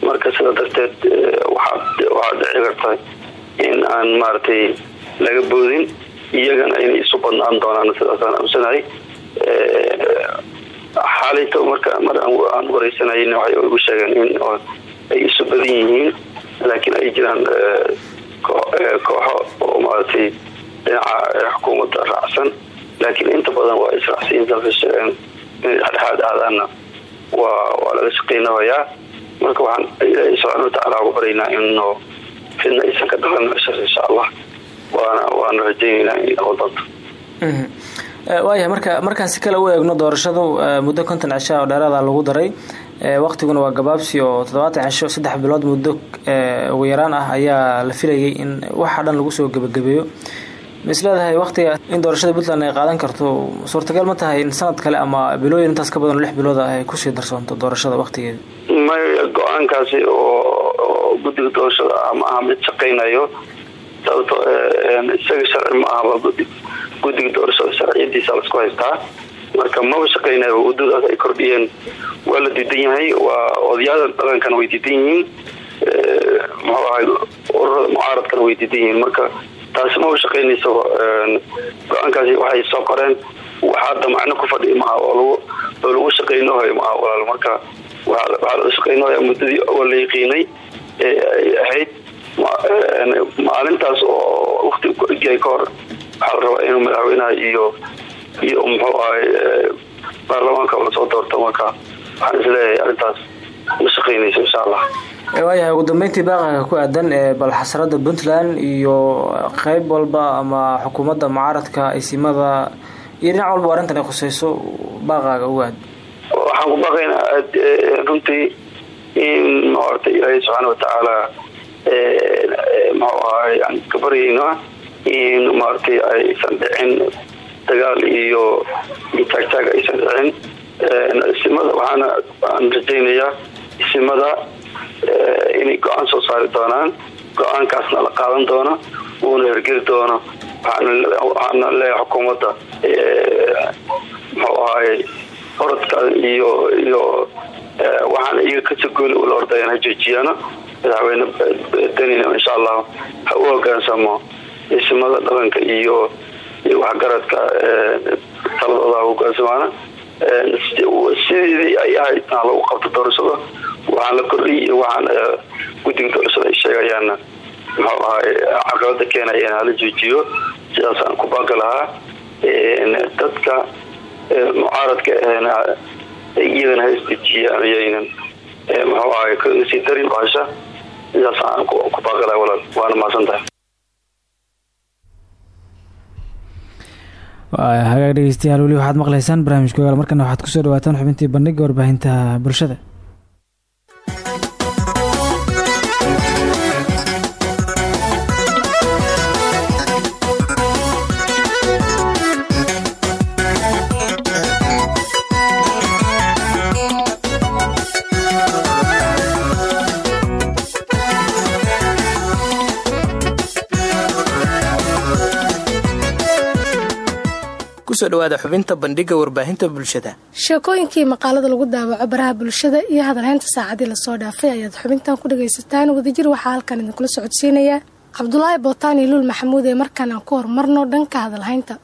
marka sidaa darteed waxaa dhici in aan maaragtay laga boodin iyagana inay isu badnaan doonaan sidaasaan aamsanahay xaalayto marka mar aan wareysanay waxay igu sheegeen in ay isu badan yihiin laakiin ay jiraan kooxo oo maaragtay dhinaca xukuumadda raacsan. Laakiin inta badan waa israacsiin dalka sheegeen inay dhexdhexaad aadaanna waa waa laga shaqeynayaa marka waxaan ilaahay subxaana watacaala ugu baraynaa inuu fidna aysan ka dhalan meeshaas insha allah waana waana rajaynaynaa inay noqon doonto. Waayahay marka markaan si kale u eegno doorashadu muddo konton cisha oo dheeraada lagu daray waqtiguna waa gabaabsi oo toddobaatan cisho saddex bilood muddo ugu yaraan ah ayaa la filayay in waxa dhan lagu soo gebagabeeyo ma is leedahay waqtiga in doorashada puntland ay qaadan karto suurtagal ma tahay in sanad kale ama bilooyin intaas ka badan oo lix bilood ah ay ku sii darsoonto doorashada waqtigeeda may go'aankaasi oo guddiga doorashada ma aha mid shaqaynayo. Sababto isaga sharci ma ahaba guddiga doorashada sharciyadiisa lasku haystaa. Marka maba shaqaynayo waddadaas ay kordhiyeen. Waa la diidan yahay waa odayaada dhaqankana way diidan yihiin. Muxuu ahay ururada mucaaradkana way diidan yihiin. Marka taasi ma u shaqaynayso go'aankaasi waxay soo qoreen wax hadda macno ku fadhiya maaha oo lagu lagu shaqaynohayo maaha walaal. Marka waxaa laga shaqaynohaya muddadii oo la yaqiinay ee ay ahayd. Maalintaas oo wakti kuegyahay ka hor waxaa la rabaa inuu madaxweynaha iyo iyo muxuu ahay baarlamaanka la soo doorto. Marka waxaan is leeyahay arrintaas ma shaqaynayso insha allah waayahay ugu dambeyntii baaqaga ku aadan ee bal xasarada puntland iyo qeyb walba ama xukuumadda mucaaradka isimada iyo dhinac walba arrintan ay khuseyso baaqaaga ugu aad. Waxaan ku baaqaynaa runtii in maarata ilaahay subxaana watacaala muxuu ahay aan ka in maaragtay aysan dhicin dagaal iyo iyo taagtaag aysan dhicin isimada waxaana aan rajaynayaa isimada inay go'aan soo saari doonaan go'aankaasna la qaadan doono uuna hergeli doono waxaana leeyahay xukuumadda muxuu ahaay orodka iyo iyo waxaana iyaga ka soo gooli ula ordayaan ha joojiyaano madaxweyne danina insha allahu ha u hogaansamo isimada dhaqanka iyo waxgaradka taladooda ha hogaansamaana sideedii ay ahayd ha lagu qabto doorashada waxaan la kordhiy waxaan guddiga doorashada ay sheegayaana muxuu ahay caqabada keenayana hala joojiyo. Sidaasaan ku baaqi lahaa dadka mucaaradka ahna iyagana ha isdejiyaan ayaynan muxuu ahay ka sii darin bahasha. Sidaasaan ku baaqi lahaa walaal waana mahadsan tahay hagaag dhegeystayaal weli waxaad maqlaysaan barnaamijka ogaal markana waxaad ku soo dhawaataan xubintii bandhiga warbaahinta bulshada ku soo dhawaada xubinta bandhiga warbaahinta bulshada. Sheekooyinkii maqaalada lagu daawaco baraha bulshada iyo hadalhaynta saacadii la soo dhaafay ayaad xubintan ku dhagaysataan. Wadajir waxaa halkan idinkula socodsiinaya cabdulaahi bootaan iyo luul maxamuud ee markaan aan ku horumarno dhanka hadalhaynta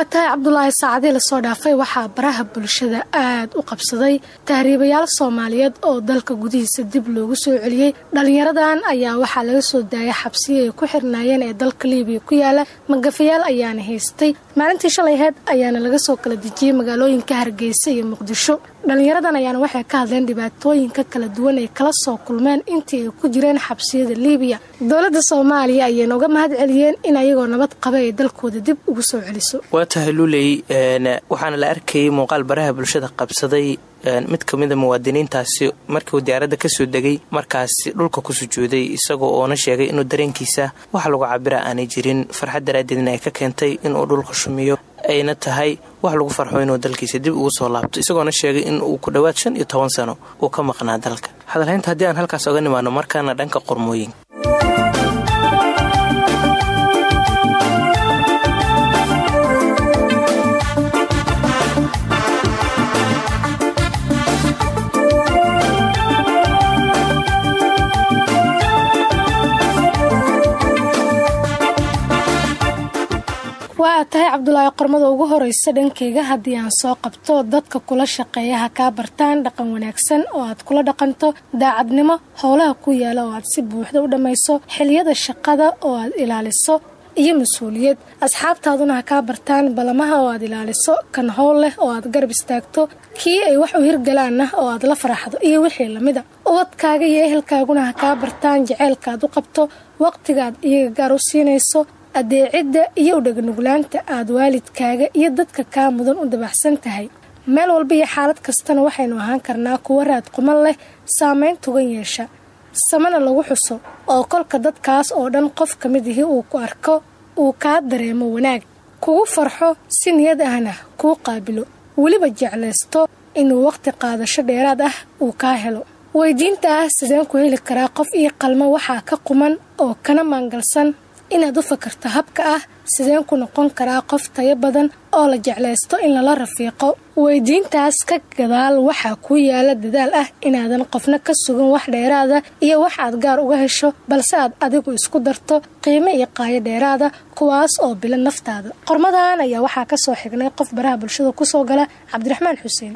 waa tahay cabdulaahi saacadii la soo dhaafay. Waxaa baraha bulshada aad u qabsaday. Tahriibayaal soomaaliyeed oo dalka gudihiisa dib loogu soo celiyey dhalinyaradan ayaa waxaa laga soo daayay xabsiya ay ku xirnaayeen ee dalka liibiya ku yaalla magafayaal ayaana haystay. Maalintii shalay heed ayaana laga soo kala dejiyey magaalooyinka hargeysa iyo muqdisho. Dhalinyaradan ayaana waxay ka hadleen dhibaatooyinka kala duwan ay kala soo kulmeen intii ay ku jireen xabsiyada liibiya. Dowladda soomaaliya ayayna uga mahad celiyeen in ayagoo nabad qaba ay dalkooda dib ugu soo celiso waa tahay luley waxaana la arkayay muuqaal baraha bulshada qabsaday mid ka mida muwaadiniintaasi markiiuu diyaaradda ka soo degay markaasi dhulka ku sujuuday isagoo oona sheegay inuu dareenkiisa wax lagu cabira aanay jirin. Farxad daraaddeedna ay ka keentay inuu dhulka shumiyo ayna tahay wax lagu farxo inuu dalkiisa dib ugu soo laabto isagoona sheegay in uu ku dhowaad shan iyo toban sano uu ka maqnaa dalka. Hadalhaynta haddii aan halkaas oga nimaano markaana dhanka qormooyin waa tahay cabdulaahi qormada ugu horeysa dhankeyga haddii aan soo qabto dadka kula shaqeeya ha kaa bartaan dhaqan wanaagsan oo aad kula dhaqanto daacadnimo howlaha ku yaalla oo aad si buuxda u dhammayso xiliyada shaqada oo aad ilaaliso iyo mas'uuliyad. Asxaabtaaduna ha bartaan balamaha oo aad ilaaliso kan howl leh oo aad garab istaagto kii ay wax u hirgalaanna oo aad la faraxdo iyo wixii lamida ubadkaaga iyo ehelkaaguna ha kaa bartaan jaceylkaaad u qabto waqtigaad iyaga gaar u siinayso adeecidda iyo udhaganuglaanta aad waalidkaaga iyo dadka kaa mudan u dabaxsan tahay. Meel walba iyo xaalad kastana waxaynu ahaan karnaa kuwa raad quman leh saamayn tugan yeesha. Samana lagu xuso oo kolka dadkaas oo dhan qof ka mid ihi uu ku arko uu kaa dareemo wanaag kugu farxo si niyad ahna kuu qaabilo. Weliba jeclaysto inuu waqti qaadasho dheeraad ah uu kaa helo. Weydiintaas sideen ku heli karaa qof io qalmo waxaa ka quman oo kana maangalsan inaad u fakarto habka ah sideen ku noqon karaa qof tayo badan oo la jeclaysto in lala rafiiqo. Weydiintaas ka gadaal waxaa kuu yaalla dadaal ah inaadan qofna ka sugan wax dheeraada iyo wax aad gaar uga hesho balse aad adigu isku darto qiimo iyo qaayo dheeraada kuwaas oo bila naftaada. Qormadan ayaa waxaa ka soo xignay qof baraha bulshada ku soo gala cabdiraxmaan xuseen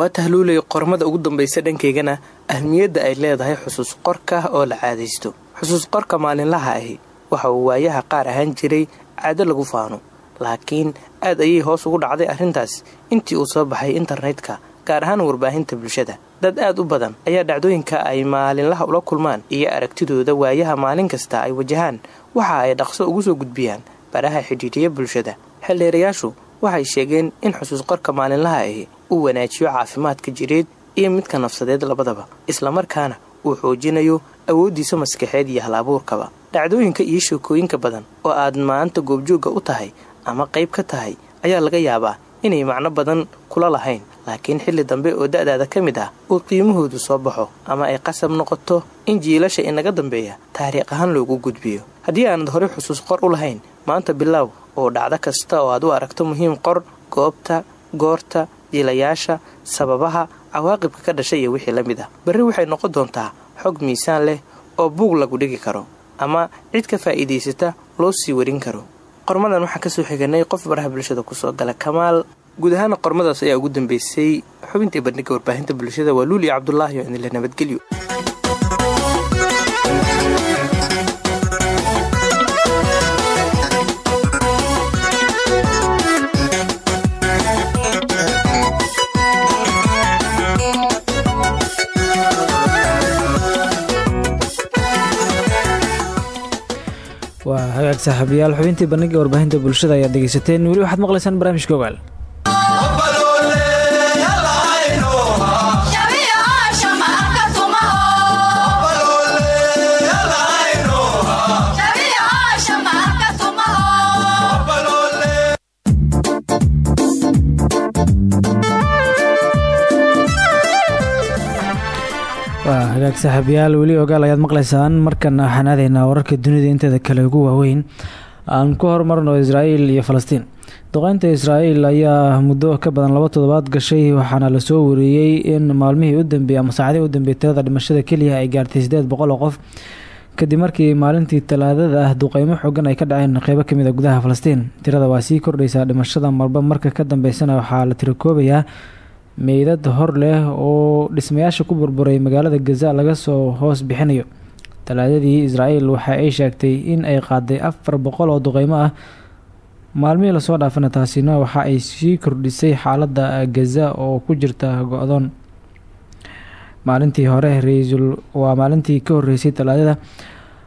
waa tahluulay qormada ugu dambaysa dhankaygana ahmiyadda ay leedahay xusuus qorka oo la caadaysto. Xusuus qorka maalinlaha ahi waxa uu waayaha qaar ahaan jiray caado lagu faano laakiin aad ayay hoos ugu dhacday arrintaas. Intii uu soo baxay internetka gaar ahaan warbaahinta bulshada dad aad u badan ayaa dhacdooyinka ay maalinlaha ula kulmaan iyo aragtidooda waayaha maalin kasta ay wajahaan. Waxa ay dhaqso ugu soo gudbiyaan baraha xidhiidhiya bulshada. Xildheerayaashu waxay sheegeen in xusuus qorka maalinlaha ahi uu wanaajiyo caafimaadka jireed iyo midka nafsadeed labadaba islamarkaana uu xoojinayo awooddiisa maskaxeed iyo hal abuurkaba dhacdooyinka iyo sheekooyinka badan oo aad maanta goobjoogga u tahay ama qayb ka tahay ayaa laga yaabaa inay macno badan kula lahayn laakiin xilli dambe oo da'daada ka mid ah uu qiimahoodu soo baxo ama ay qasab noqoto in jiilasha inaga dambeeya taariikh ahaan loogu gudbiyo. Haddii aanad horey xusuus qor u lahayn maanta bilaaw oo dhacdo kasta oo aad u aragto muhiim qor goobta goorta jiilayaasha sababaha cawaaqibka ka dhashay iyo wixii la mid ah. Berri waxay noqon doontaa xog miisaan leh oo buug lagu dhigi karo ama cid ka faa'iidaysata loo sii warin karo. Qormadan waxaan ka soo xiganay qof baraha bulshada ku soo gala kamaal. Guud ahaana qormadaas ayaa ugu dambeysay xubintii bandhigga warbaahinta bulshada waa luuli cabdulaahi oo idinla nabadgelyo saaxiibayaal xubintii bandhigga warbaahinta bulshada ayaad dhegeysateen. Weli waxaad maqlaysaan barnaamijka ogaal waa hagaag saaxiibayaal weli ogaal ayaad maqlaysaan. Markana waxaan aadaynaa wararka dunida inteeda kale ugu waaweyn. Aan ku horumarno israa'iil iyo falastiin. Duqeynta israa'iil ayaa muddo ka badan laba toddobaad gashay waxaana la soo wareeyey in maalmihii u dambeeyey ama saacadihii u dambeeyey tirada dhimashada keliya ay gaartay siddeed boqol oo qof. Kadib markii maalintii talaadada ah duqeymo xoogan ay ka dhaceen qeybo ka mid a gudaha falastiin. Tirada waa sii kordhaysaa dhimashada marba. Marka ka dambeysana waxaa la tirakoobayaa meydad hor leh oo dhismayaasha ku burburay magaalada gaza laga soo hoos bixinayo. Talaadadii israa'iil waxa ay sheegtay in ay qaaday afar boqol oo duqeymo ah. Maalmihii la soo dhaafana taasina waxa ay sii kordhisay xaaladda gaza oo ku jirta go-doon maalintii hore ra'iisul waa maalintii ka horreysay talaadada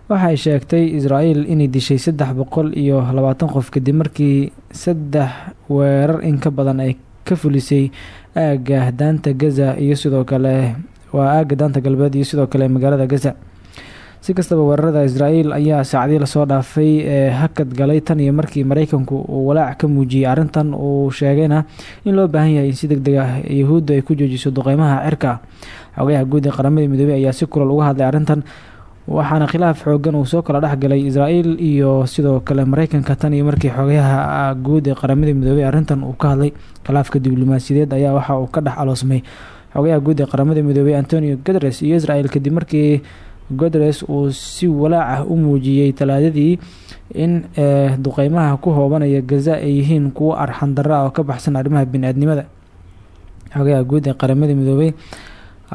waxay sheegtay israa'iil inay dishay saddex boqol iyo labaatan qof kadib markii saddex weerar in ka badan ay ka fulisay aagga daanta gaza iyo sidoo kale waa aagga daanta galbeed iyo sidoo kale magaalada gaza. Si kastaba weerarada israa'iil ayaa saacadii la soo dhaafay ee hakad galay tan iyo markii mareykanku uu walaac ka muujiyey arrintan uu sheegayna in loo baahan yahay in si deg deg ah yahuudda ay ku joojiso duqeymaha cirka. Xogayaha guud ee qaramada midoobey ayaa si kulal uga hadlay arrintan waxaana khilaaf xoogan uu soo kala dhexgalay israa'iil iyo sidoo kale mareykanka tan iyo markii xogayaha guud ee qaramada midoobey arrintan uu ka hadlay. Khilaafka diblomaasiyadeed ayaa waxa uu ka dhex aloosmay. Xogayaha guud ee qaramada midoobey antonio guteres iyo israel kadib markii guteres uu si walaac ah u muujiyey talaadadii in duqeymaha ku hoobanaya gaza ay yihiin kuwo arxan darra ah oo ka baxsan arrimaha bini-aadnimada xogayaha guud ee qaramada midoobey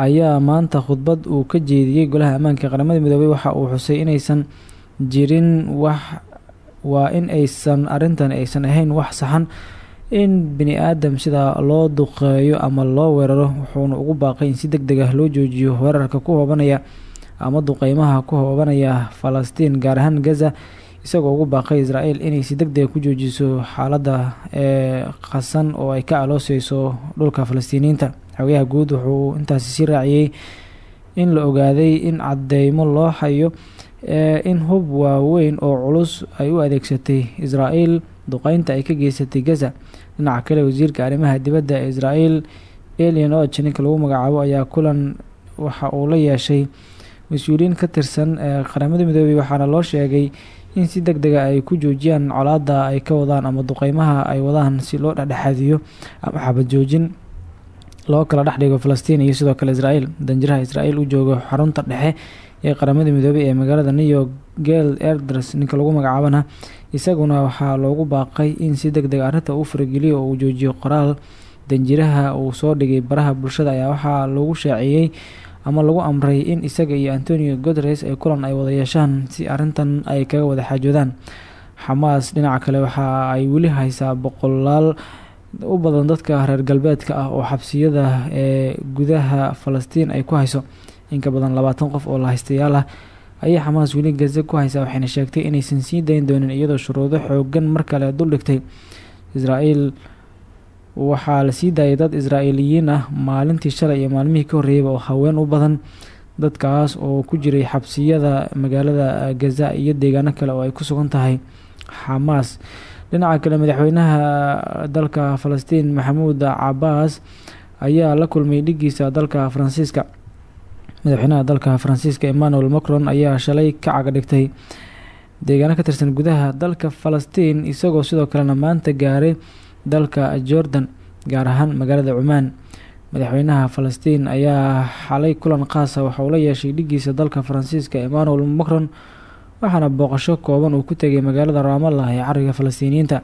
ayaa maanta khudbad uu ka jeediyey golaha ammaanka qaramada midoobey waxa uu xusay inaysan jirin wax waa in aysan arrintan aysan ahayn wax saxan in bini aadam sidaa loo duqeeyo ama loo weeraro. Wuxuuna ugu baaqay in si deg deg ah loo joojiyo weerarka ku hoobanaya ama duqeymaha ku hoobanaya falastiin gaar ahaan gaza. Isagoo ugu baaqay israel inay si deg dega ku joojiso xaaladda ee qasan oo ay ka alooseyso dhulka falastiiniyiinta xogayaha guud wuxuu intaasi sii raaciyey in la ogaaday in cadeymo loo hayo in hub waaweyn oo culus ay u adeegsatay israel duqeynta ay ka geysatay gaza. Dhinaca kale wasiirka arrimaha dibadda ee israel elian och lagu magacaabo ayaa kulan waxa uu la yeeshay mas'uuliyiin ka tirsan qaramada midoobey waxaana loo sheegay in si deg dega ay ku joojiyaan colaada ay ka wadaan ama duqeymaha ay wadaan si loo dhexdhexaadiyo ama xabad joojin loo kala dhexdhigo falastiin iyo sidoo kale israel danjiraha israel u joogo xarunta dhexe ee qaramada midoobey ee magaalada new york gel erders ninka lagu magacaabana isaguna waxaa loogu baaqay in si deg deg arrinta uu farageliyo oo uu joojiyo qoraal. Danjiraha uu soo dhigay baraha bulshada ayaa waxaa lagu shaaciyey ama lagu amray in isaga iyo antonio guteres ay kulan ay wada yeeshaan si arrintan ay kaga wada xaajoodaan. Xamaas dhinaca kale waxa ay weli haysaa boqolaal u badan dadka reer galbeedka ah oo xabsiyada ee gudaha falastiin ay ku hayso. Inka badan labaatan qof oo la haystayaal ah ayay xamaas weli gaza ku haysaa waxayna sheegtay inaysan sii dayn doonin iyadoo shuruudo xoogan mar kale duldhigtay israel waxaa la sii daayay dad israa'iiliyiin ah maalintii shalay iyo maalmihii ka horreeyaba oo haween u badan dadkaas oo ku jiray xabsiyada magaalada gaza iyo deegaano kale oo ay ku sugan tahay xamaas dhinaca kale madaxweynaha dalka falastiin maxamuud cabaas ayaa la kulmay dhigiisa dalka faransiiska. Madaxweynaha dalka faransiiska emmanuel macron ayaa shalay ka cagadhigtay deegaano ka tirsan gudaha dalka falastiin isagoo sidoo kalena maanta gaaray dalka jordan gaar ahaan magaalada cumaan madaxweynaha falastiin ayaa xalay kulan qaasa waxa uu la yeeshay dhigiisa dalka faransiiska emmanuel macron waxaana booqasho kooban uu ku tegay magaalada ramallah ee cariga falastiiniyiinta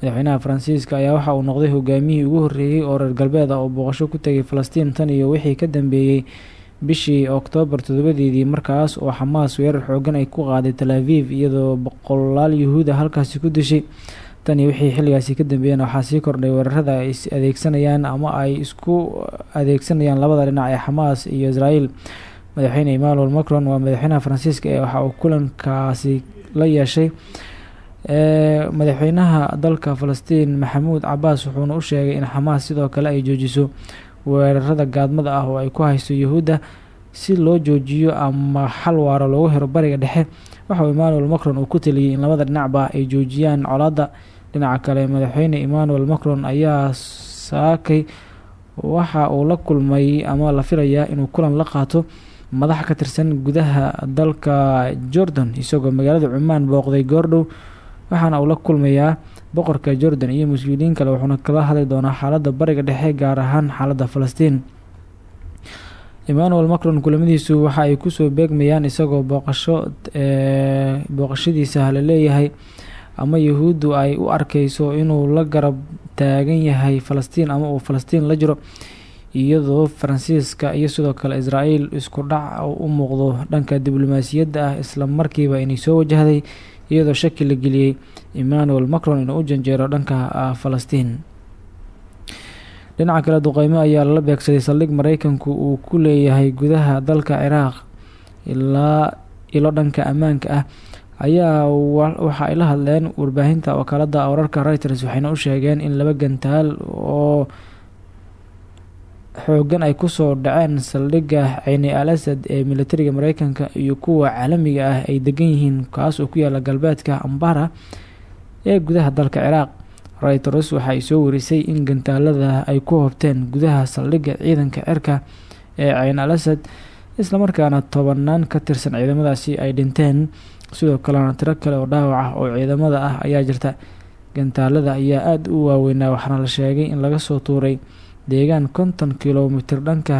madaxweynaha faransiiska ayaa waxa uu noqday hogaamiyihii ugu horreeyey oo reer galbeed ah oo booqasho ku tegay falastiin tan iyo wixii ka dambeeyey bishii oktoobar toddobadeedii. Markaas oo xamaas weerar xoogan ay ku qaaday tal aviv iyadoo boqolaal yuhuuda halkaasi ku dishay tan iyo wixii xilligaasi ka dambeeyeen waxaa sii kordhay weerarada ay is adeegsanayaan ama ay isku adeegsanayaan labada dhinac ee xamaas iyo israel madaxweyne emmanuel macron waa madaxweynaha faransiiska ee waxa uu kulankaasi la yeeshay. Madaxweynaha dalka falastiin maxamuud cabaas wuxuuna u sheegay in xamaas sidoo kale ay joojiso weerarada gaadmada ah oo ay ku hayso yuhuudda. Si loo joojiyo ama xal waara loogu helo bariga dhexe waxauu emmanuel macron uu ku taliyey in labada dhinacba ay joojiyaan colaadda. Dhinaca kale madaxweyne emmanuel macron ayaa saakay waxa uu la kulmay ama la filayaa inuu kulan la qaato madax ka tirsan gudaha dalka jordan isagoo magaalada cumaan booqday goordhow waxaana uu la kulmayaa boqorka jordan iyo mas'uuliyiin kale wuxuuna kala hadli doonaa xaaladda bariga dhexe gaar ahaan xaaladda falastiin. Emmanuel macron kulamadiisu waxa ay ku soo beegmayaan isagoo booqasho booqashadiisa la leeyahay ama yahuuddu ay u arkeyso inuu la garab taagan yahay falastiin ama uu falastiin la jiro iyadoo faransiiska iyo sidoo kale israel isku dhac u muuqdo dhanka diblomaasiyadda ah isla markiiba inay soo wajahday iyadoo shaki la geliyey emmanuel macron inuu u janjeero dhanka falastiin. Dhinaca kale duqeymo ayaa lala beegsaday saldhig mareykanku uu ku leeyahay gudaha dalka ciraaq ilaa ilo dhanka ammaanka ah. Ayaa waxa ay la hadleen warbaahinta wakaalada wararka reuters waxayna u sheegeen in laba gantaal oo xoogan ay ku soo dhaceen saldhigga ceyni al asad ee militariga mareykanka iyo kuwa caalamiga ah ay degan yihiin kaas oo ku yaalla galbeedka ambara ee gudaha dalka ciraaq reuters waxa ay soo warisay in gantaalada ay ku hobteen gudaha saldhigga ciidanka cirka ee ceyn al asad islamarkaana tobanaan ka tirsan ciidamadaasi ay dhinteen. Sidoo kalena tiro kale oo dhaawac ah oo ciidamada ah ayaa jirta. Gantaalada ayaa aada u waaweynaa waxaana la sheegay in laga soo tuuray deegaan konton kilomitir dhanka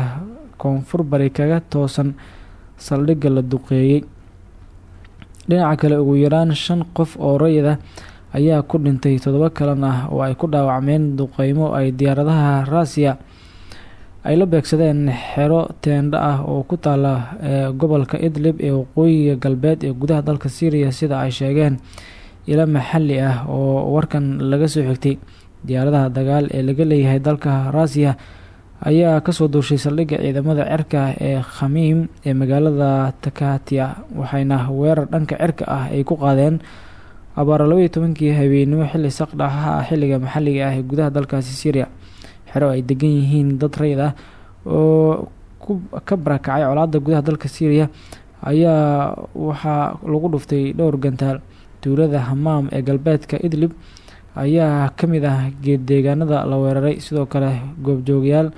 koonfur bari kaga toosan saldhigga la duqeeyey dhinaca kale ugu yaraan shan qof oo rayid ayaa ku dhintay toddoba kalan ah oo ay ku dhaawacmeen duqeymo ay diyaaradaha rusiya ay la beegsadeen xero teendho ah oo ku taala gobolka idlib ee waqooyiga galbeed ee gudaha dalka syriya sida ay sheegeen ilo maxalli ah oo warkan laga soo xigtay diyaaradaha dagaal ee laga leeyahay dalka rusiya ayaa ka soo duushay saldhigga ciidamada cirka ee khamiim ee magaalada takatia waxayna weerar dhanka cirka ah ay ku qaadeen abaara labaiyo tobankii habeenimo xilli saqdhaha ah xilliga maxalliga ah ee gudaha dalkaasi syria. Xero ay degan yihiin dad rayid ah oo ka barakacay colaada gudaha dalka syria ayaa waxaa lagu dhuftay dhowr gantaal tuulada hamaam ee galbeedka idlib ayaa ka mid ah geed deegaanada la weeraray. Sidoo kale goobjoogayaal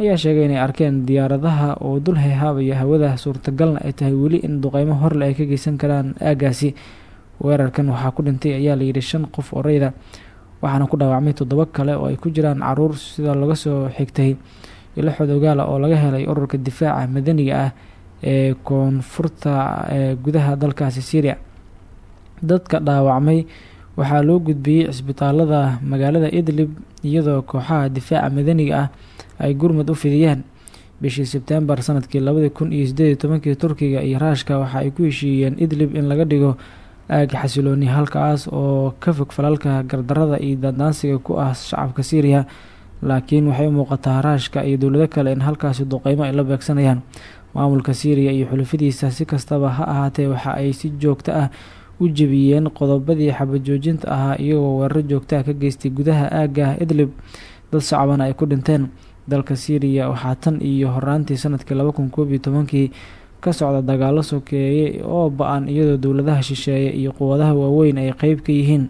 ayaa sheegay inay arkeen diyaaradaha oo dul hehaabaya hawada suurtagalna ay tahay weli in duqeymo horle ay ka geysan karaan aagaasi. Weerarkan waxaa ku dhintay ayaa layidhi shan qof oo rayda waxaana ku dhaawacmay toddoba kale oo ay ku jiraan carruur sida laga soo xigtay ilo xodogaala oo laga helay ururka difaaca madaniga ah ee koonfurta ee gudaha dalkaasi syria. Dadka dhaawacmay waxaa loo gudbiyey cisbitaalada magaalada idlib iyadoo kooxaha difaaca madaniga ah ay gurmud u fidiyeen. Bishii sebtembar sannadkii labadii kun iyo sideed iyo tobankii turkiga iyo raashka waxa ay ku heshiiyeen idlib in laga dhigo aag xasilooni halkaas oo ka fog falalka gardarada iyo daandaansiga ku ah shacabka syriya laakiin waxay muuqataa raashka iyo dowlado kale in halkaasi duqeymo ay la beegsanayaan. Maamulka syriya iyo xulufadiisa si kastaba ha ahaatee waxa ay si joogto ah u jebiyeen qodobadii xabajoojinta ahaa iyagoo weeraro joogtaha ka geystay gudaha aagga idlib. Dad shacabana ay ku dhinteen dalka syriya waxaa tan iyo horaantii sannadkii laba kun koob ka socda dagaalo sokeeye oo ba'an iyadoo dowladaha shisheeye iyo quwadaha waaweyn ay qeyb ka yihiin.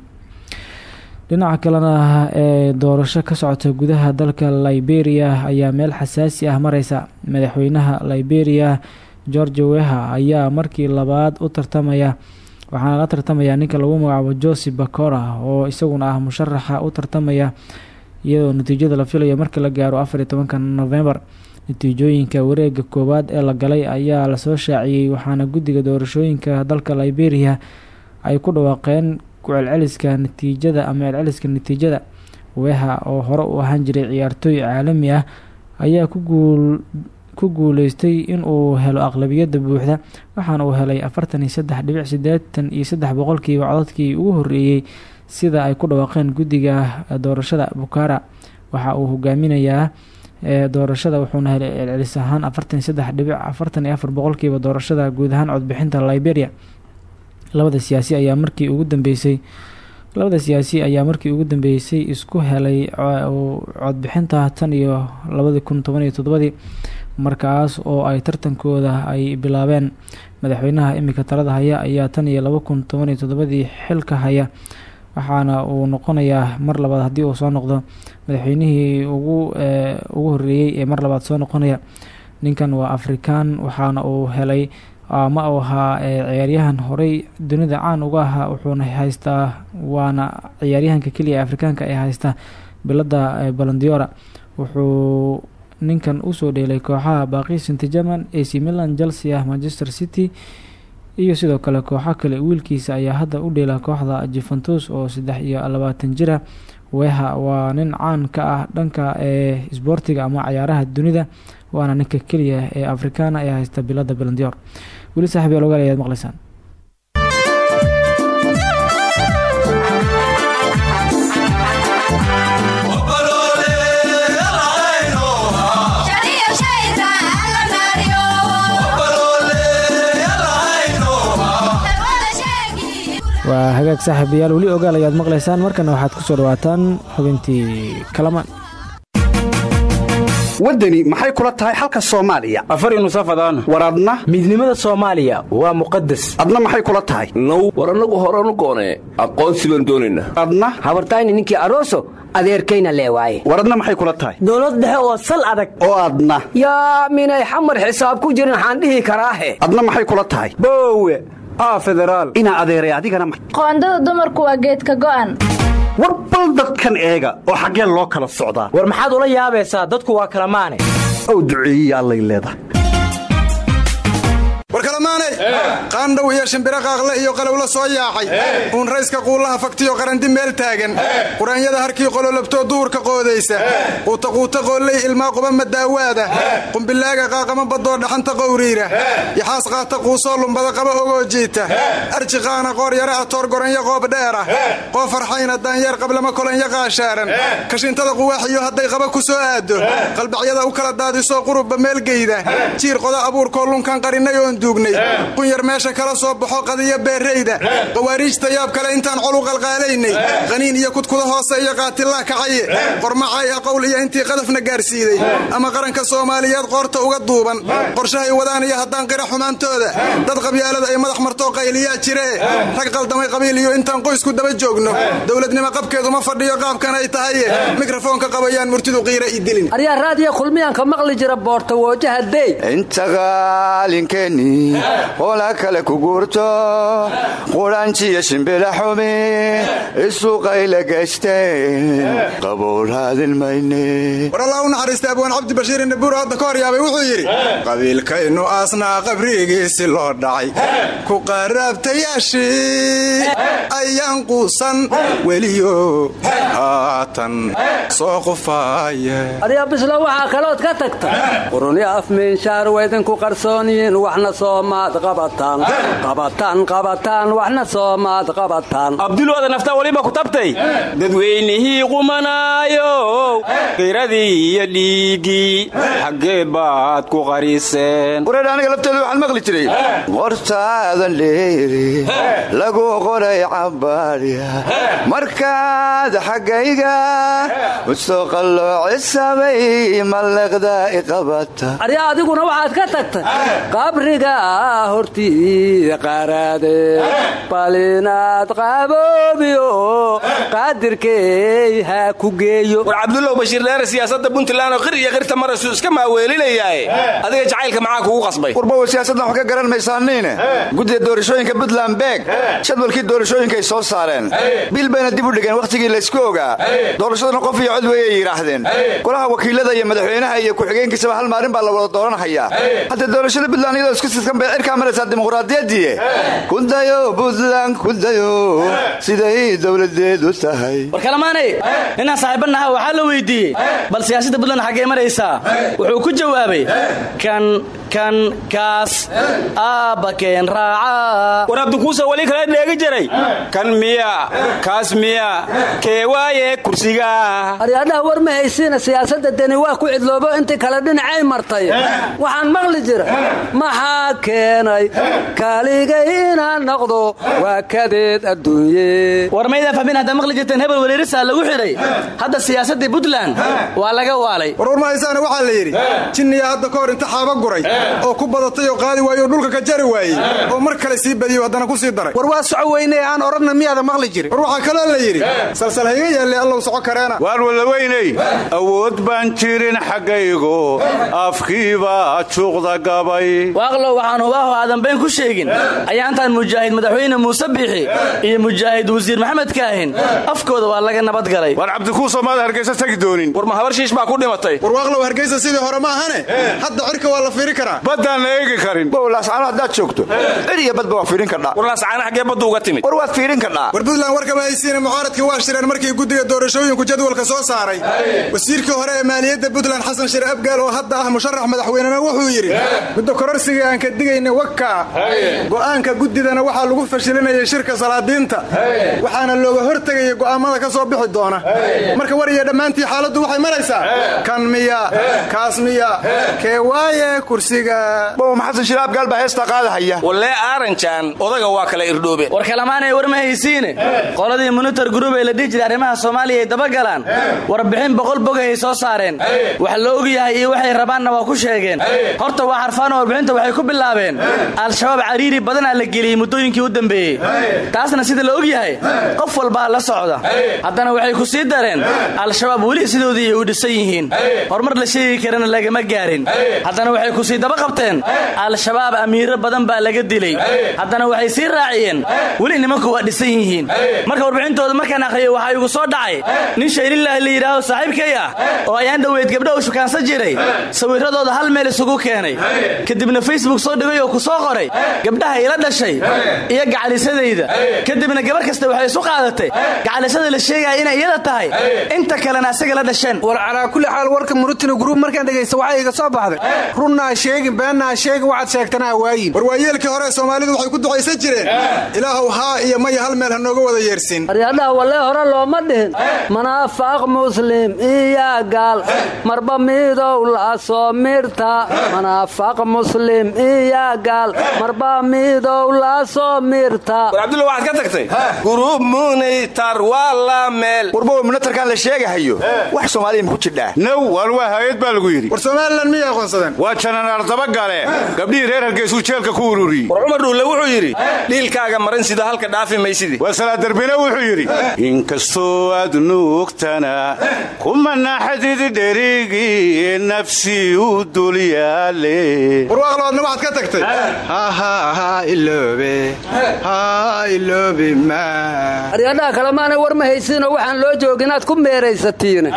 Dhinaca kalena ee doorasho ka socota gudaha dalka liberia ayaa meel xasaasi ah mareysa madaxweynaha liberia george weha ayaa markii labaad u tartamaya waxaana la tartamaya ninka lagu magacaabo jose bacora oo isaguna ah musharaxa u tartamaya iyadoo natiijada la filayo markii la gaaro afar iyo tobanka november. Natiijooyinka wareega koowaad ee la galay ayaa la soo shaaciyey waxaana guddiga doorashooyinka dalka liberia ay ku dhawaaqeen ku-celceliska natiijada ama celceliska natiijada. Weha oo hore u ahaan jiray ciyaartooy caalami ah ayaa ku guul ku guuleystay inuu helo aqlabiyadda buuxda waxaana uu helay afartan iyo saddex dhibic sideetan iyo saddex boqolkiiba codadkii ugu horreeyey sida ay ku dhawaaqeen guddiga doorashada bukara waxa uu hogaaminayaa doorashada wuxuuna helay celcelis ahaan afartan iyo saddex dhibic afartan iyo afar boqolkiiba doorashada guud ahaan codbixinta liberia. Labada siyaasi ayaa markii ugu dambeysay labada siyaasi ayaa markii ugu dambeysay isku helay codbixinta tan iyo labadi kun toban iyo toddobadii markaas oo ay tartankooda ay bilaabeen. Madaxweynaha imika talada haya ayaa tan iyo laba kun toban iyo toddobadii xilka haya waxaana uu noqonayaa mar labaad haddii uu soo noqdo. Madaxweynihii ugu ugu horreeyey ee mar labaad soo noqonaya ninkan waa afrikaan waxaana uu helay ma uu ahaa ciyaaryahan horey dunida caan uga ahaa wuxuuna haystaa waana ciyaaryahanka keliya afrikaanka ee haysta bilada balandiora wuxuu ninkan u soo dheelay kooxaha baaqi saint german ac milan chelsea manchester city iyo sidoo kale kooxo kale wiilkiisa ayaa hadda u dheela kooxda juventus oo saddex iyo labaatan jira. Weha waa nin caan ka ah dhanka ee isboortiga ama cayaaraha dunida waana ninka keliya ee afrikaana ee haysta bilada balandior weli saaxib yaal ogaal ayaad maqlaysaan waa hagaag saaxiibayaal weli ogaal ayaad maqlaysaan. Markana waxaad ku soo dhawaataan xubintii kalamaan. Waddani maxay kula tahay xalka soomaaliya? Afari nusafadaan war adna? Midnimada soomaaliya waa muqadas adna maxay kula tahay? Now war annagu horanu goonee aqoonsi baan doonaynaa adna? Habartayni ninkii aroso adeerkayna lee waaye. War adna maxay kula tahay? Dowlad dhexe oo sal adag. Oo adna. Yaa minay xamar xisaab ku jirin waxaan dhihi karaahe adna maxay kula tahay? Boowe inaa adeeray adigana qoondada dumarku waa geedka go'an. War bal dadkan eega oo xaggee loo kala socdaa. War maxaad ula yaabaysaa? Dadku waa kala maane. Ow duceeyiya allay leedahay. Kalamaane qaandhow iyo shimbiro qaaqle iyo qalowla soo yaacay uun rayska quullaha faktiyo qarandi meel taagan. Quraanyada harkii qololabtoo duhurka qoodaysa. Quutaquuta qoolley ilmaa quba madaawaada qumbilaaga qaaqama badoo dhaxanta qowriira. Yaxaas qaata quusoo lumbada qaba ogoo jiita. Arji qaana qoor yara atoor goranya qoob dheera. Qoof farxayna daanyeer qablama kolanya qaashaaran. Kashintada quwaaxiyo hadday qaba ku soo aado qalbacyada u kala daadisoo qurubba meelgeyda jiir qoda abuurkoo lunkan qarinay oon duugnay qunyar meesha kala soo baxo qadiyo beerrayda qawaariijta yaab kale intaan colu qalqaalaynay. Qaniin iyo kudkuda hoose iyo qaatillaa kacaye qormacay aqowl iyo intii qadafna gaarsiiday. Ama qaranka soomaaliyeed qoorta uga duuban. Qorshahay wadaan iyo haddaan qira xumaantooda. Dad qabyaalada ay madax martoo qayliyaa jiree rag qaldamay qabiil iyo intaan qoysku daba joogno. Dowladnimo qabkeeduma fadhiyo qaabkan ay tahaye mikrofoonka qabayaan murtidu qiira i dilin. Aryaa raadiyo kulmiyaanka maqli jira boorta woojaha dey inta qaalinkeenni qola kale ku guurto qudhanjiyo shimbila xumi isuqayla geysteen qabowlaadin mayne war allah u naxariista abwaan cabdi bashiir inabuur hadda ka hor yaabay wuxuu yidhi qabiilkaynu aasnaa qabrigiisi loo dhacay ku qaraabtayaashii ayaan quusan weliyo haatan soo qufaaya aryaa bislo waxaa kalood ka tagta quruni afmiinshaar waydinku qarsoonyiin waxna soomaad qabataan qabataan qabataan waxna soomaad qabataan abdulwada naftaa weliba ku tabtay. Dadweynihii qumanaayow qiradii iyo dhiiggii xaggee baad ku qariseen. Wareer aniga lafteeda waxaan maqli jiray. Qortaadan dheeri lagu qoray cabaadya markaad xaggayga u soo qalloocisabay maleqda iqabata aryaa adiguna waxaad ka tagtay. Qabriga hortii qaraade bal inaad qaboobiyo qaadirkey ha ku geeyo. War cabdulow bashiir dheere siyaasadda puntland oo qir iyo qirta marasu iska maaweelinayaaye adiga jacaylka maxaa kugu qasbay? Warbowa siyaasaddan wax ka garan maysaaniine guddiga doorashooyinka puntland beeg. Jadwalkii doorashooyinkay soo saareen. Bil bayna dib u dhigeen wakhtigii laysku ogaa. Doorashaduna qof iyo cod weeyay yidhaahdeen. Golaha wakiilada iyo madaxweynaha iyo ku-xigeenkiisaba hal maalin baa la wada dooranhayaa hadda doorashada puntland iyadoo isku sidkan bay cirkaa maraysaa dimuqraadiyaddiie kudayo puntland kudayo siday dowladeedu tahay war kalamaanay inaan saaxiibanaha waxaa la weydiiyey bal siyaasadda puntland xaggee maraysaa wuxuu ku jawaabay kan kan kaas aabbakeen raaca war abdikuusa weli kala dheegi jiray kan miya kaas miya kee waaye kursiga aryaadhaha war ma haysiina siyaasadda deni waa ku cidloobo intii kale dhinacay martay waxaan maqli jira maxaa keenay kaligay inaan noqdo waa kadeed adduunye. War maydaa fahmin haddaa maqli jirteen hebel weliirisaa lagu xidhay hadda siyaasaddii puntland waa laga waalay. Warwar mahaysaana waxaa la yidhi jinniya hadda ka hor inta xaaba guray oo ku badatay oo qaadi waaye oo dhulka ka jari waayey oo mar kale sii badiyo haddana ku sii daray. War waa soco weyne aan odhanna miyaada maqli jirin. War waxaa kaloo la yidhi salsal hayga yaalle allow soco kareena. Waar walaweyney awood baan jirin xaggaygu afkiibaa juuqda gabay been ku sheegin. Ayaantaan mujaahid madaxweyne muuse biixi iyo mujaahid wasiir maxamed kaahin. Afkooda waa laga nabadgalay war cabdikuusoo maada hargaysa tagi doonin. War ma habar shiish baa ku dhimatay. War waaqlow hargaysa sidii hore ma ahane? Hadda cirka waa la fiiri karaa. Baddaan la eegi karin. Bowlaascaano haddaad joogto. Cir iyo badba waa fiirin kardhaa war laascaana xaggee baddu uga timid. War waad fiirin kardhaa war puntland warkama haysiina mucaaradkii waa shireen markii guddiga doorashooyinku jadwalka soo saaray. Wasiirkii hore ee maaliyadda puntland xasan shire abgaal oo hadda ah musharax madaxweynena wuxuu yidhi muddo kororsiga aan ka digayna wakka go'aanka guddidana waxaa lagu fashilinayay shirka salaadiinta. Waxaana looga hortegayay go'aammada ka soo bixi doona. Marka war iyo dhammaantii xaaladdu waxay maraysaa. Kan miya kaas miya. Kee waaye kursiga? Bowma xasan shire abgaal baa heestaa qaadahaya wallee aaranjaan odaga waa kala irdhoobeen. War kalamaanay war ma haysiine qoladii monitor group ee la dhihi jiray arrimaha soomaaliya ay dabagalaan. Warbixin boqol bog ay soo saareen. Wax la og yahay iyo waxay rabaanna waa ku sheegeen. Horta waa xarfaanoo warbixinta waxay ku bilaabeen al-shabaab cariiri badanaa la geliyey muddooyinkii u dambeeyey. Taasna sida la og yahay qof walbaa la socda. Haddana waxay ku sii dareen al-shabaab weli sidoodii u dhisan yihiin. Horumar la sheegi karana lagama gaarin. Haddana waxay ku sii daba qabteen al-shabaab amiiro badan baa laga dilay. Haddana waxay sii raaciyeen weli nimanku waa dhisan yihiin. Marka warbixintooda markaan akhriyo waxaa igu soo dhacay nin shaylilaahi la yidhaaho saaxiibkay ah oo ayaan dhoweyd gabdha u shukaansan jiray sawirradooda hal meel isugu keenay. Kadibna facebook soo dhigay oo soo qoray gabdhaha ila dhashay iyo gacalisadayda kadibna gabar kasta waxay isu qaadatay. Gacalisada la sheegaya inay iyada tahay. Inta kalena asaga la dhasheen. War calaa kulli xaal warka murutino gruub markaan dhegaysta waxaa iga soo baxday. Runnaa sheegin beennaa sheegin waxaad sheegtanaa waayin. War waayeelkii hore soomaalidu waxay ku ducaysan jireen ilaahow haa iyo maya hal meel ha nooga wada yeersin. Aryadhaha wallee hore looma dhihin. Manaafaaq muslim iyo gaal. Marba midow la soo mirta manaafaaq muslim iyo gaal marba midow la soo mirta war cabdulla waxaad ka tagtay? Gurub munitar waa la meel. Warbowa munatarkaan la sheegahayo. Wax soomaaliya ma ku jidhaa now waan waa hay'ad baa lagu yidhi. War somalilan miyay aqoonsadeen? Waa jananaar dabagale gabdhihii reer hargeysuu jeelka ku ururiyey. War cumar dhuulle wuxuu yidhi dhiilkaaga marin sida halka dhaafi maysidi waa salaadarbine wuxuu yidhi inkastoo aad nuugtana kuma naxadid dherigii nafsi u dulyaale warwaaqlabaadna waxaad ka tagtay aryadhaha kalemaanay war ma haysiinoo waxaan loo joog inaad ku meeraysatiine.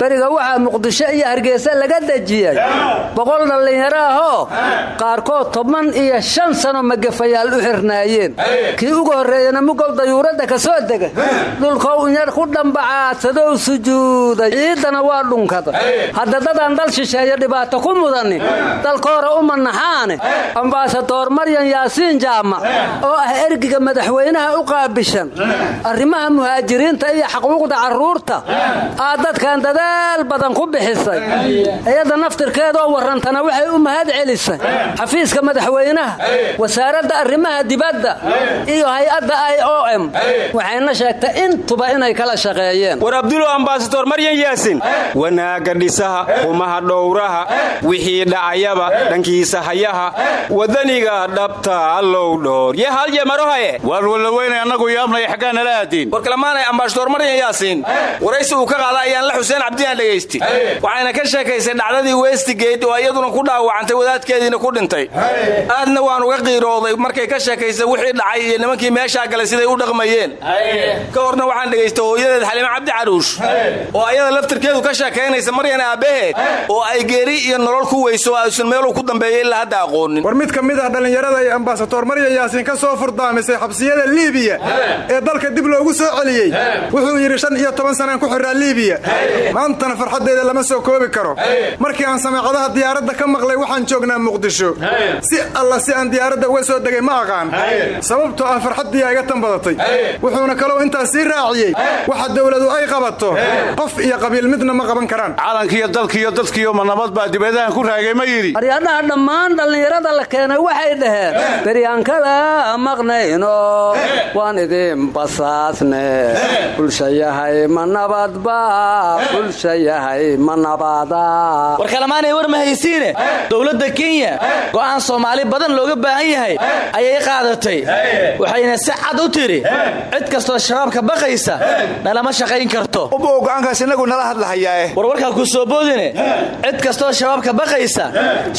Beriga waxaa muqdisho iyo hargeysa laga dejiyey boqol dhallinyaro ahoo qaarkood toban iyo shan sano magafayaal u xirnaayeen. Kii ugu horreeyana mugow dayuuradda ka soo dega dhulkow inyar ku dhambacaadsadow sujuuday. Ciiddana waa dhunkada. Hadda dadaan dal shisheeyo dhibaato ku mudanin dalka hore u manaxaane ambaasadoor maryan yaasiin jaamac oo ah ergiga madaxweynaha u qaabishan. Arrimaha muhaajiriinta iyo xaquuqda carruurta aad dadkan dadaal badan ku bixisay. Iyada naftirkeedoo warrantana waxay u mahad celisay. Xafiiska madaxweynaha wasaaradda arrimaha dibadda iyo hay'adda i o m waxayna sheegtay intuba inay kala shaqeeyeen. War abdulo ambasador maryan yaasin wanaagga dhisaha xumaha dhowraha wixii dhacayaba dhankiisa hayaha wadaniga dhabta allow dhoor ye halye marohaye waan walaweynay annagu yaabnay xaggaa nala aadiin war kalamaanay ambasador maryan yaasiin waraysi uu ka qaada ayaan la xuseen cabdiyaan dhegaysti waxayna ka sheekaysay dhacdadii westigate oo iyaduna ku dhaawacantay wadaadkeediina ku dhintay. Aadna waan uga qiirooday. Markay ka sheekaysay wixii dhacay iyo nimankii meeshaa galay siday u dhaqmayeen. Ka horna waxaan dhegaystay hooyadeed xalime cabdi caruush. Oo ayada laftirkeedu ka sheekaynaysa maryan aabbaheed oo ay geeri iyo nolol ku weyso oo aysan meeluu ku dambeeyey ilaa hadda aqoonin. War mid ah dhallinyarada ay ambasador maryan yaasiin ka soo furdaamisay xabsiyada liibiya ee dalka dib loogu soo celiyey. Wuxuu yidhi shan iyo toban sanaan ku xiraa liibiya. Maantana farxaddeeda lama soo koobi karo. Markii aan samaacadaha diyaaradda ka maqlay waxaan joognaa muqdisho. Si alla si aan diyaaradda uga soo degay ma aqaan. Sababtoo ah farxaddiiyaa iga tan badatay wuxuuna kaloo intaas sii raaciyey. Waxa dowladu ay qabato. Qof iyo qabiil midna ma qaban karaan. Calankiiyo dalkiiyo dadkiiyo ma nabad baa dibadahan ku raagay ma yidhi. Aryadhaha dhammaan dhallinyarada la keenay waxay dhaheen beryaankala maqnayno waan idin basaasne. Bulshayahay ma nabadba bulshayahay ma nabada. War kalamaanay war ma haysiine? Dowladda kenya go'aan soomaali badan looga baahan yahay ayay qaadatay. Waxayna si cad u tidhi cid kastoo shabaabka baqaysa nalama shaqayn karto. Ubow go'aankaas inagu nala hadlahayaae war warkaa ku soo boodine cid kastoo shabaabka baqaysa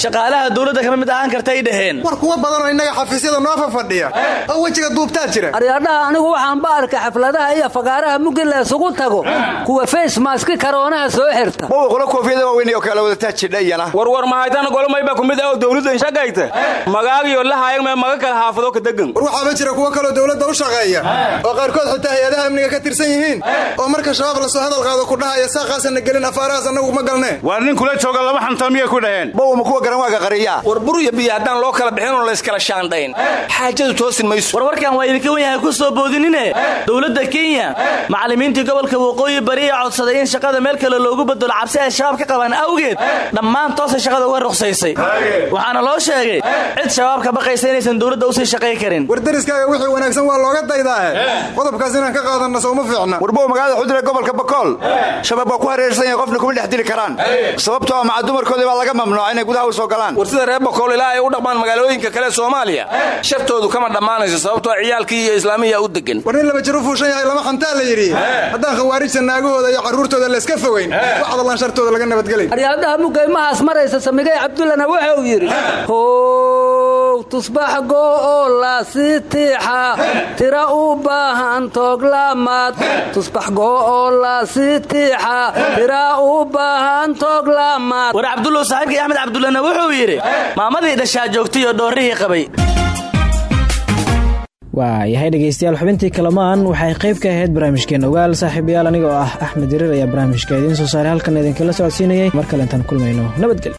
shaqaalaha dowladda kama mid ahaan karta ay dhaheen war kuwa badanoo innaga xafiisyada noo fafadhiya oo wejiga duubtaa jira. Aryadhaha anigu waxaan ba arkay xafladaha iyo fagaaraha muggi la isugu tago kuwa facemaski karoonaha soo xirta. Qolo koofiyada waaweyn oo kala wadataa jidha iyana warwar mahaytana golomayba kumid ah oo dowladdan shaqayta? Magaagiyo lahayag mee maga kala haafado ka degan war waxaaba jira kuwo kaloo dowladda u shaqeeya oo qaarkood xitaa hay'adaha amniga ka tirsan yihiin oo marka shabaab la soo hadal qaado ku dhahaya saaqaasana gelin afaarahaas annagu ma galnee waar nin kula jooga laba xantal miyay ku dhaheen. Mawa ma kuwa garan waaga qariyaa? War bur iyo biyo haddaan loo kala bixin oo layskala shaandhayn. Xaajadu toosin mayso. Warwarkan waa idinka wen yahay ku soo boodinine. Dowladda kenya macallimiintii gobolka waqooyi bari ee codsaday in shaqada meel kale loogu bedelo cabsi ay shabaab ka qabaan awgeed. Dhammaan toosay shaqada uga ruqsaysay. Waxaana loo sheegay cid shabaab ka baqaysa inaysan dowladda u sii shaqay karin. War deriskaaga wixii wanaagsan waa looga daydaahe qodobkaas inaan ka qaadanna sooma fiicna. Warbow magaalada xudure gobolka bakool shabaab waa ku hareersan yahay qofna kuma dhex dili karaan. Sababtoo ah maca dumarkoodii baa laga mamnuuca inay gudaha u soo galaan. War sida reer bakool ilaa ay u dhaqmaan magaalooyinka kale soomaaliya. Shartoodu kama dhammaanayso sababtoo ciyaalkii iyo islaamiya u degan war nin laba jir u fuushan yahay lama xantaa la yidhi. Haddaan khawaarijta naagahooda iyo carruurtooda layska fogayn wax adallaan shartooda laga nabadgelay aryadaha mugaymahaas maraysa samigay cabdulla haddana wuxuu yidhi how tusbax go'oo laasii tiixa tira u baahan tooglaamaad tusbax go'oo laasii tiixa tira u baahan tooglaamaad war cabdullow saaxiibkii axmed cabdullana wuxuu yidhi maamadii dhashaa joogtay oo dhoorrihii qabay waa yahay dhegaystayaal xubintii kalamaan waxay qayb ka ahayd barnaamijkeena ogaal saaxiibayaal aniga oo ah axmed yarir ayaa barnaamijka soo saaray halkan idinkala socodsiinayay. Mar kale kulmayno nabadgelyo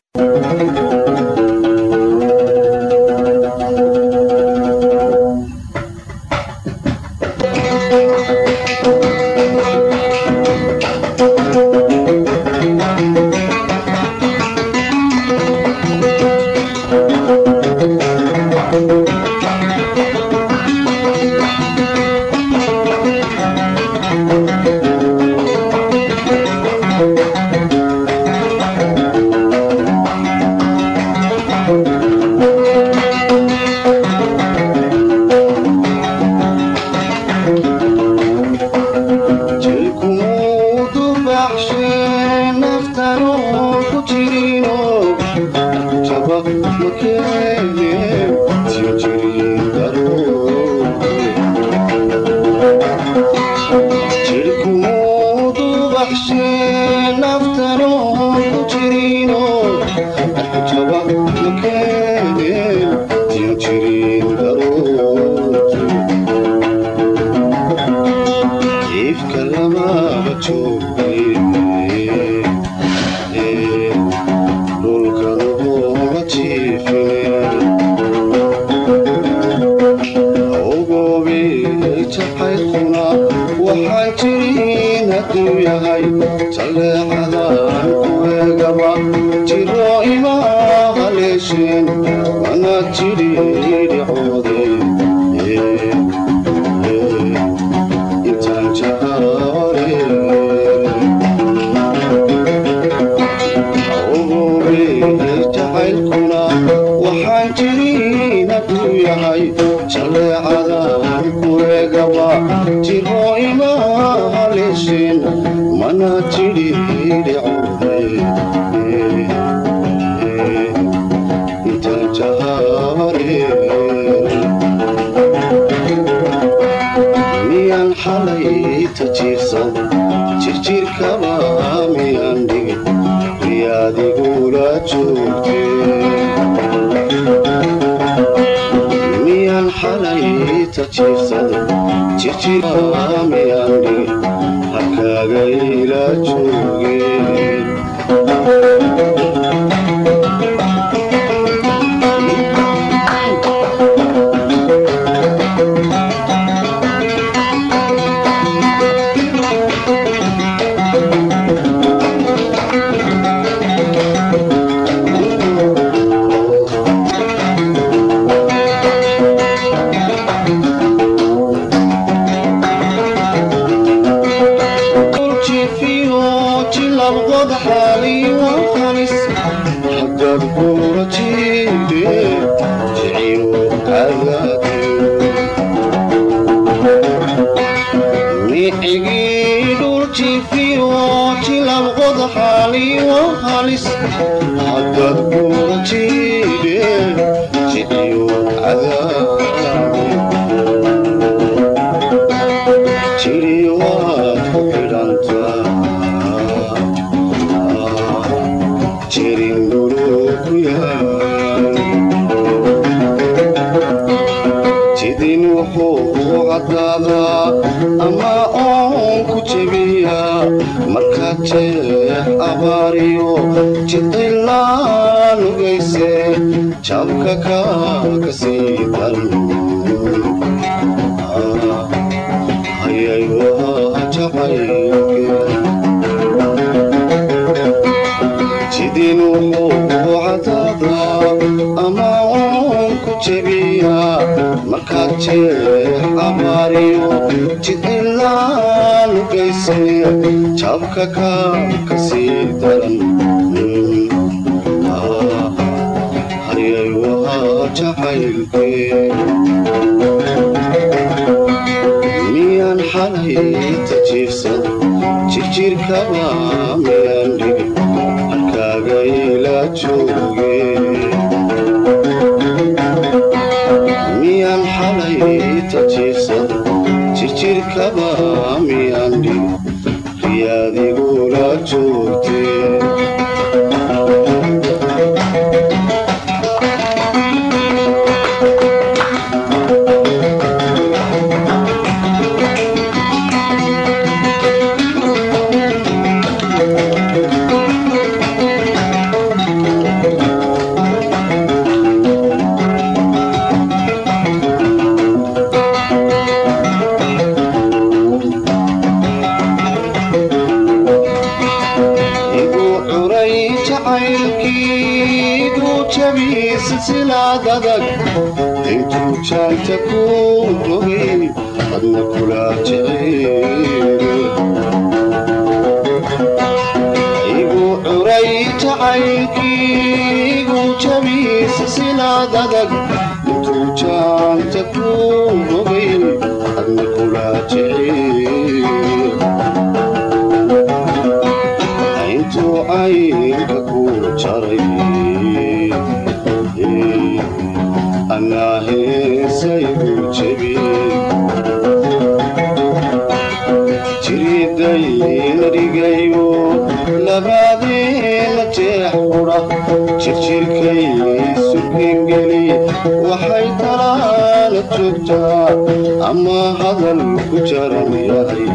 ama hadal ku jaran yahay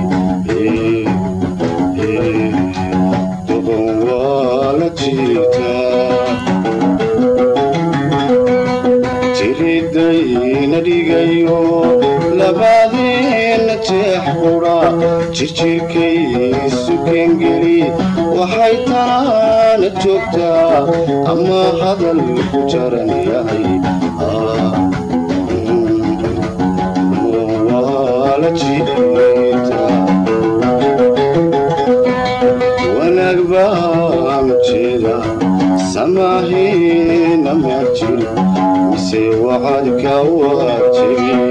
doqon waa la jiirtaa jiridayna dhigayo joogtaa ama hadal ku jaran yahay samaahina ma jiro mise wacadka waa jebin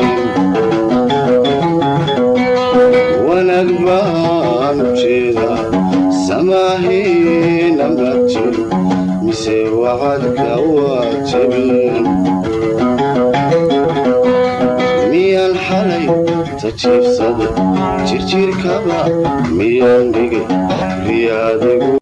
wanaag baan jeeda samaahina ma jiro mise wacadka waa jebin miyaan xalay tajiibsada jirjirkaba miyaan dhigay riyaadigu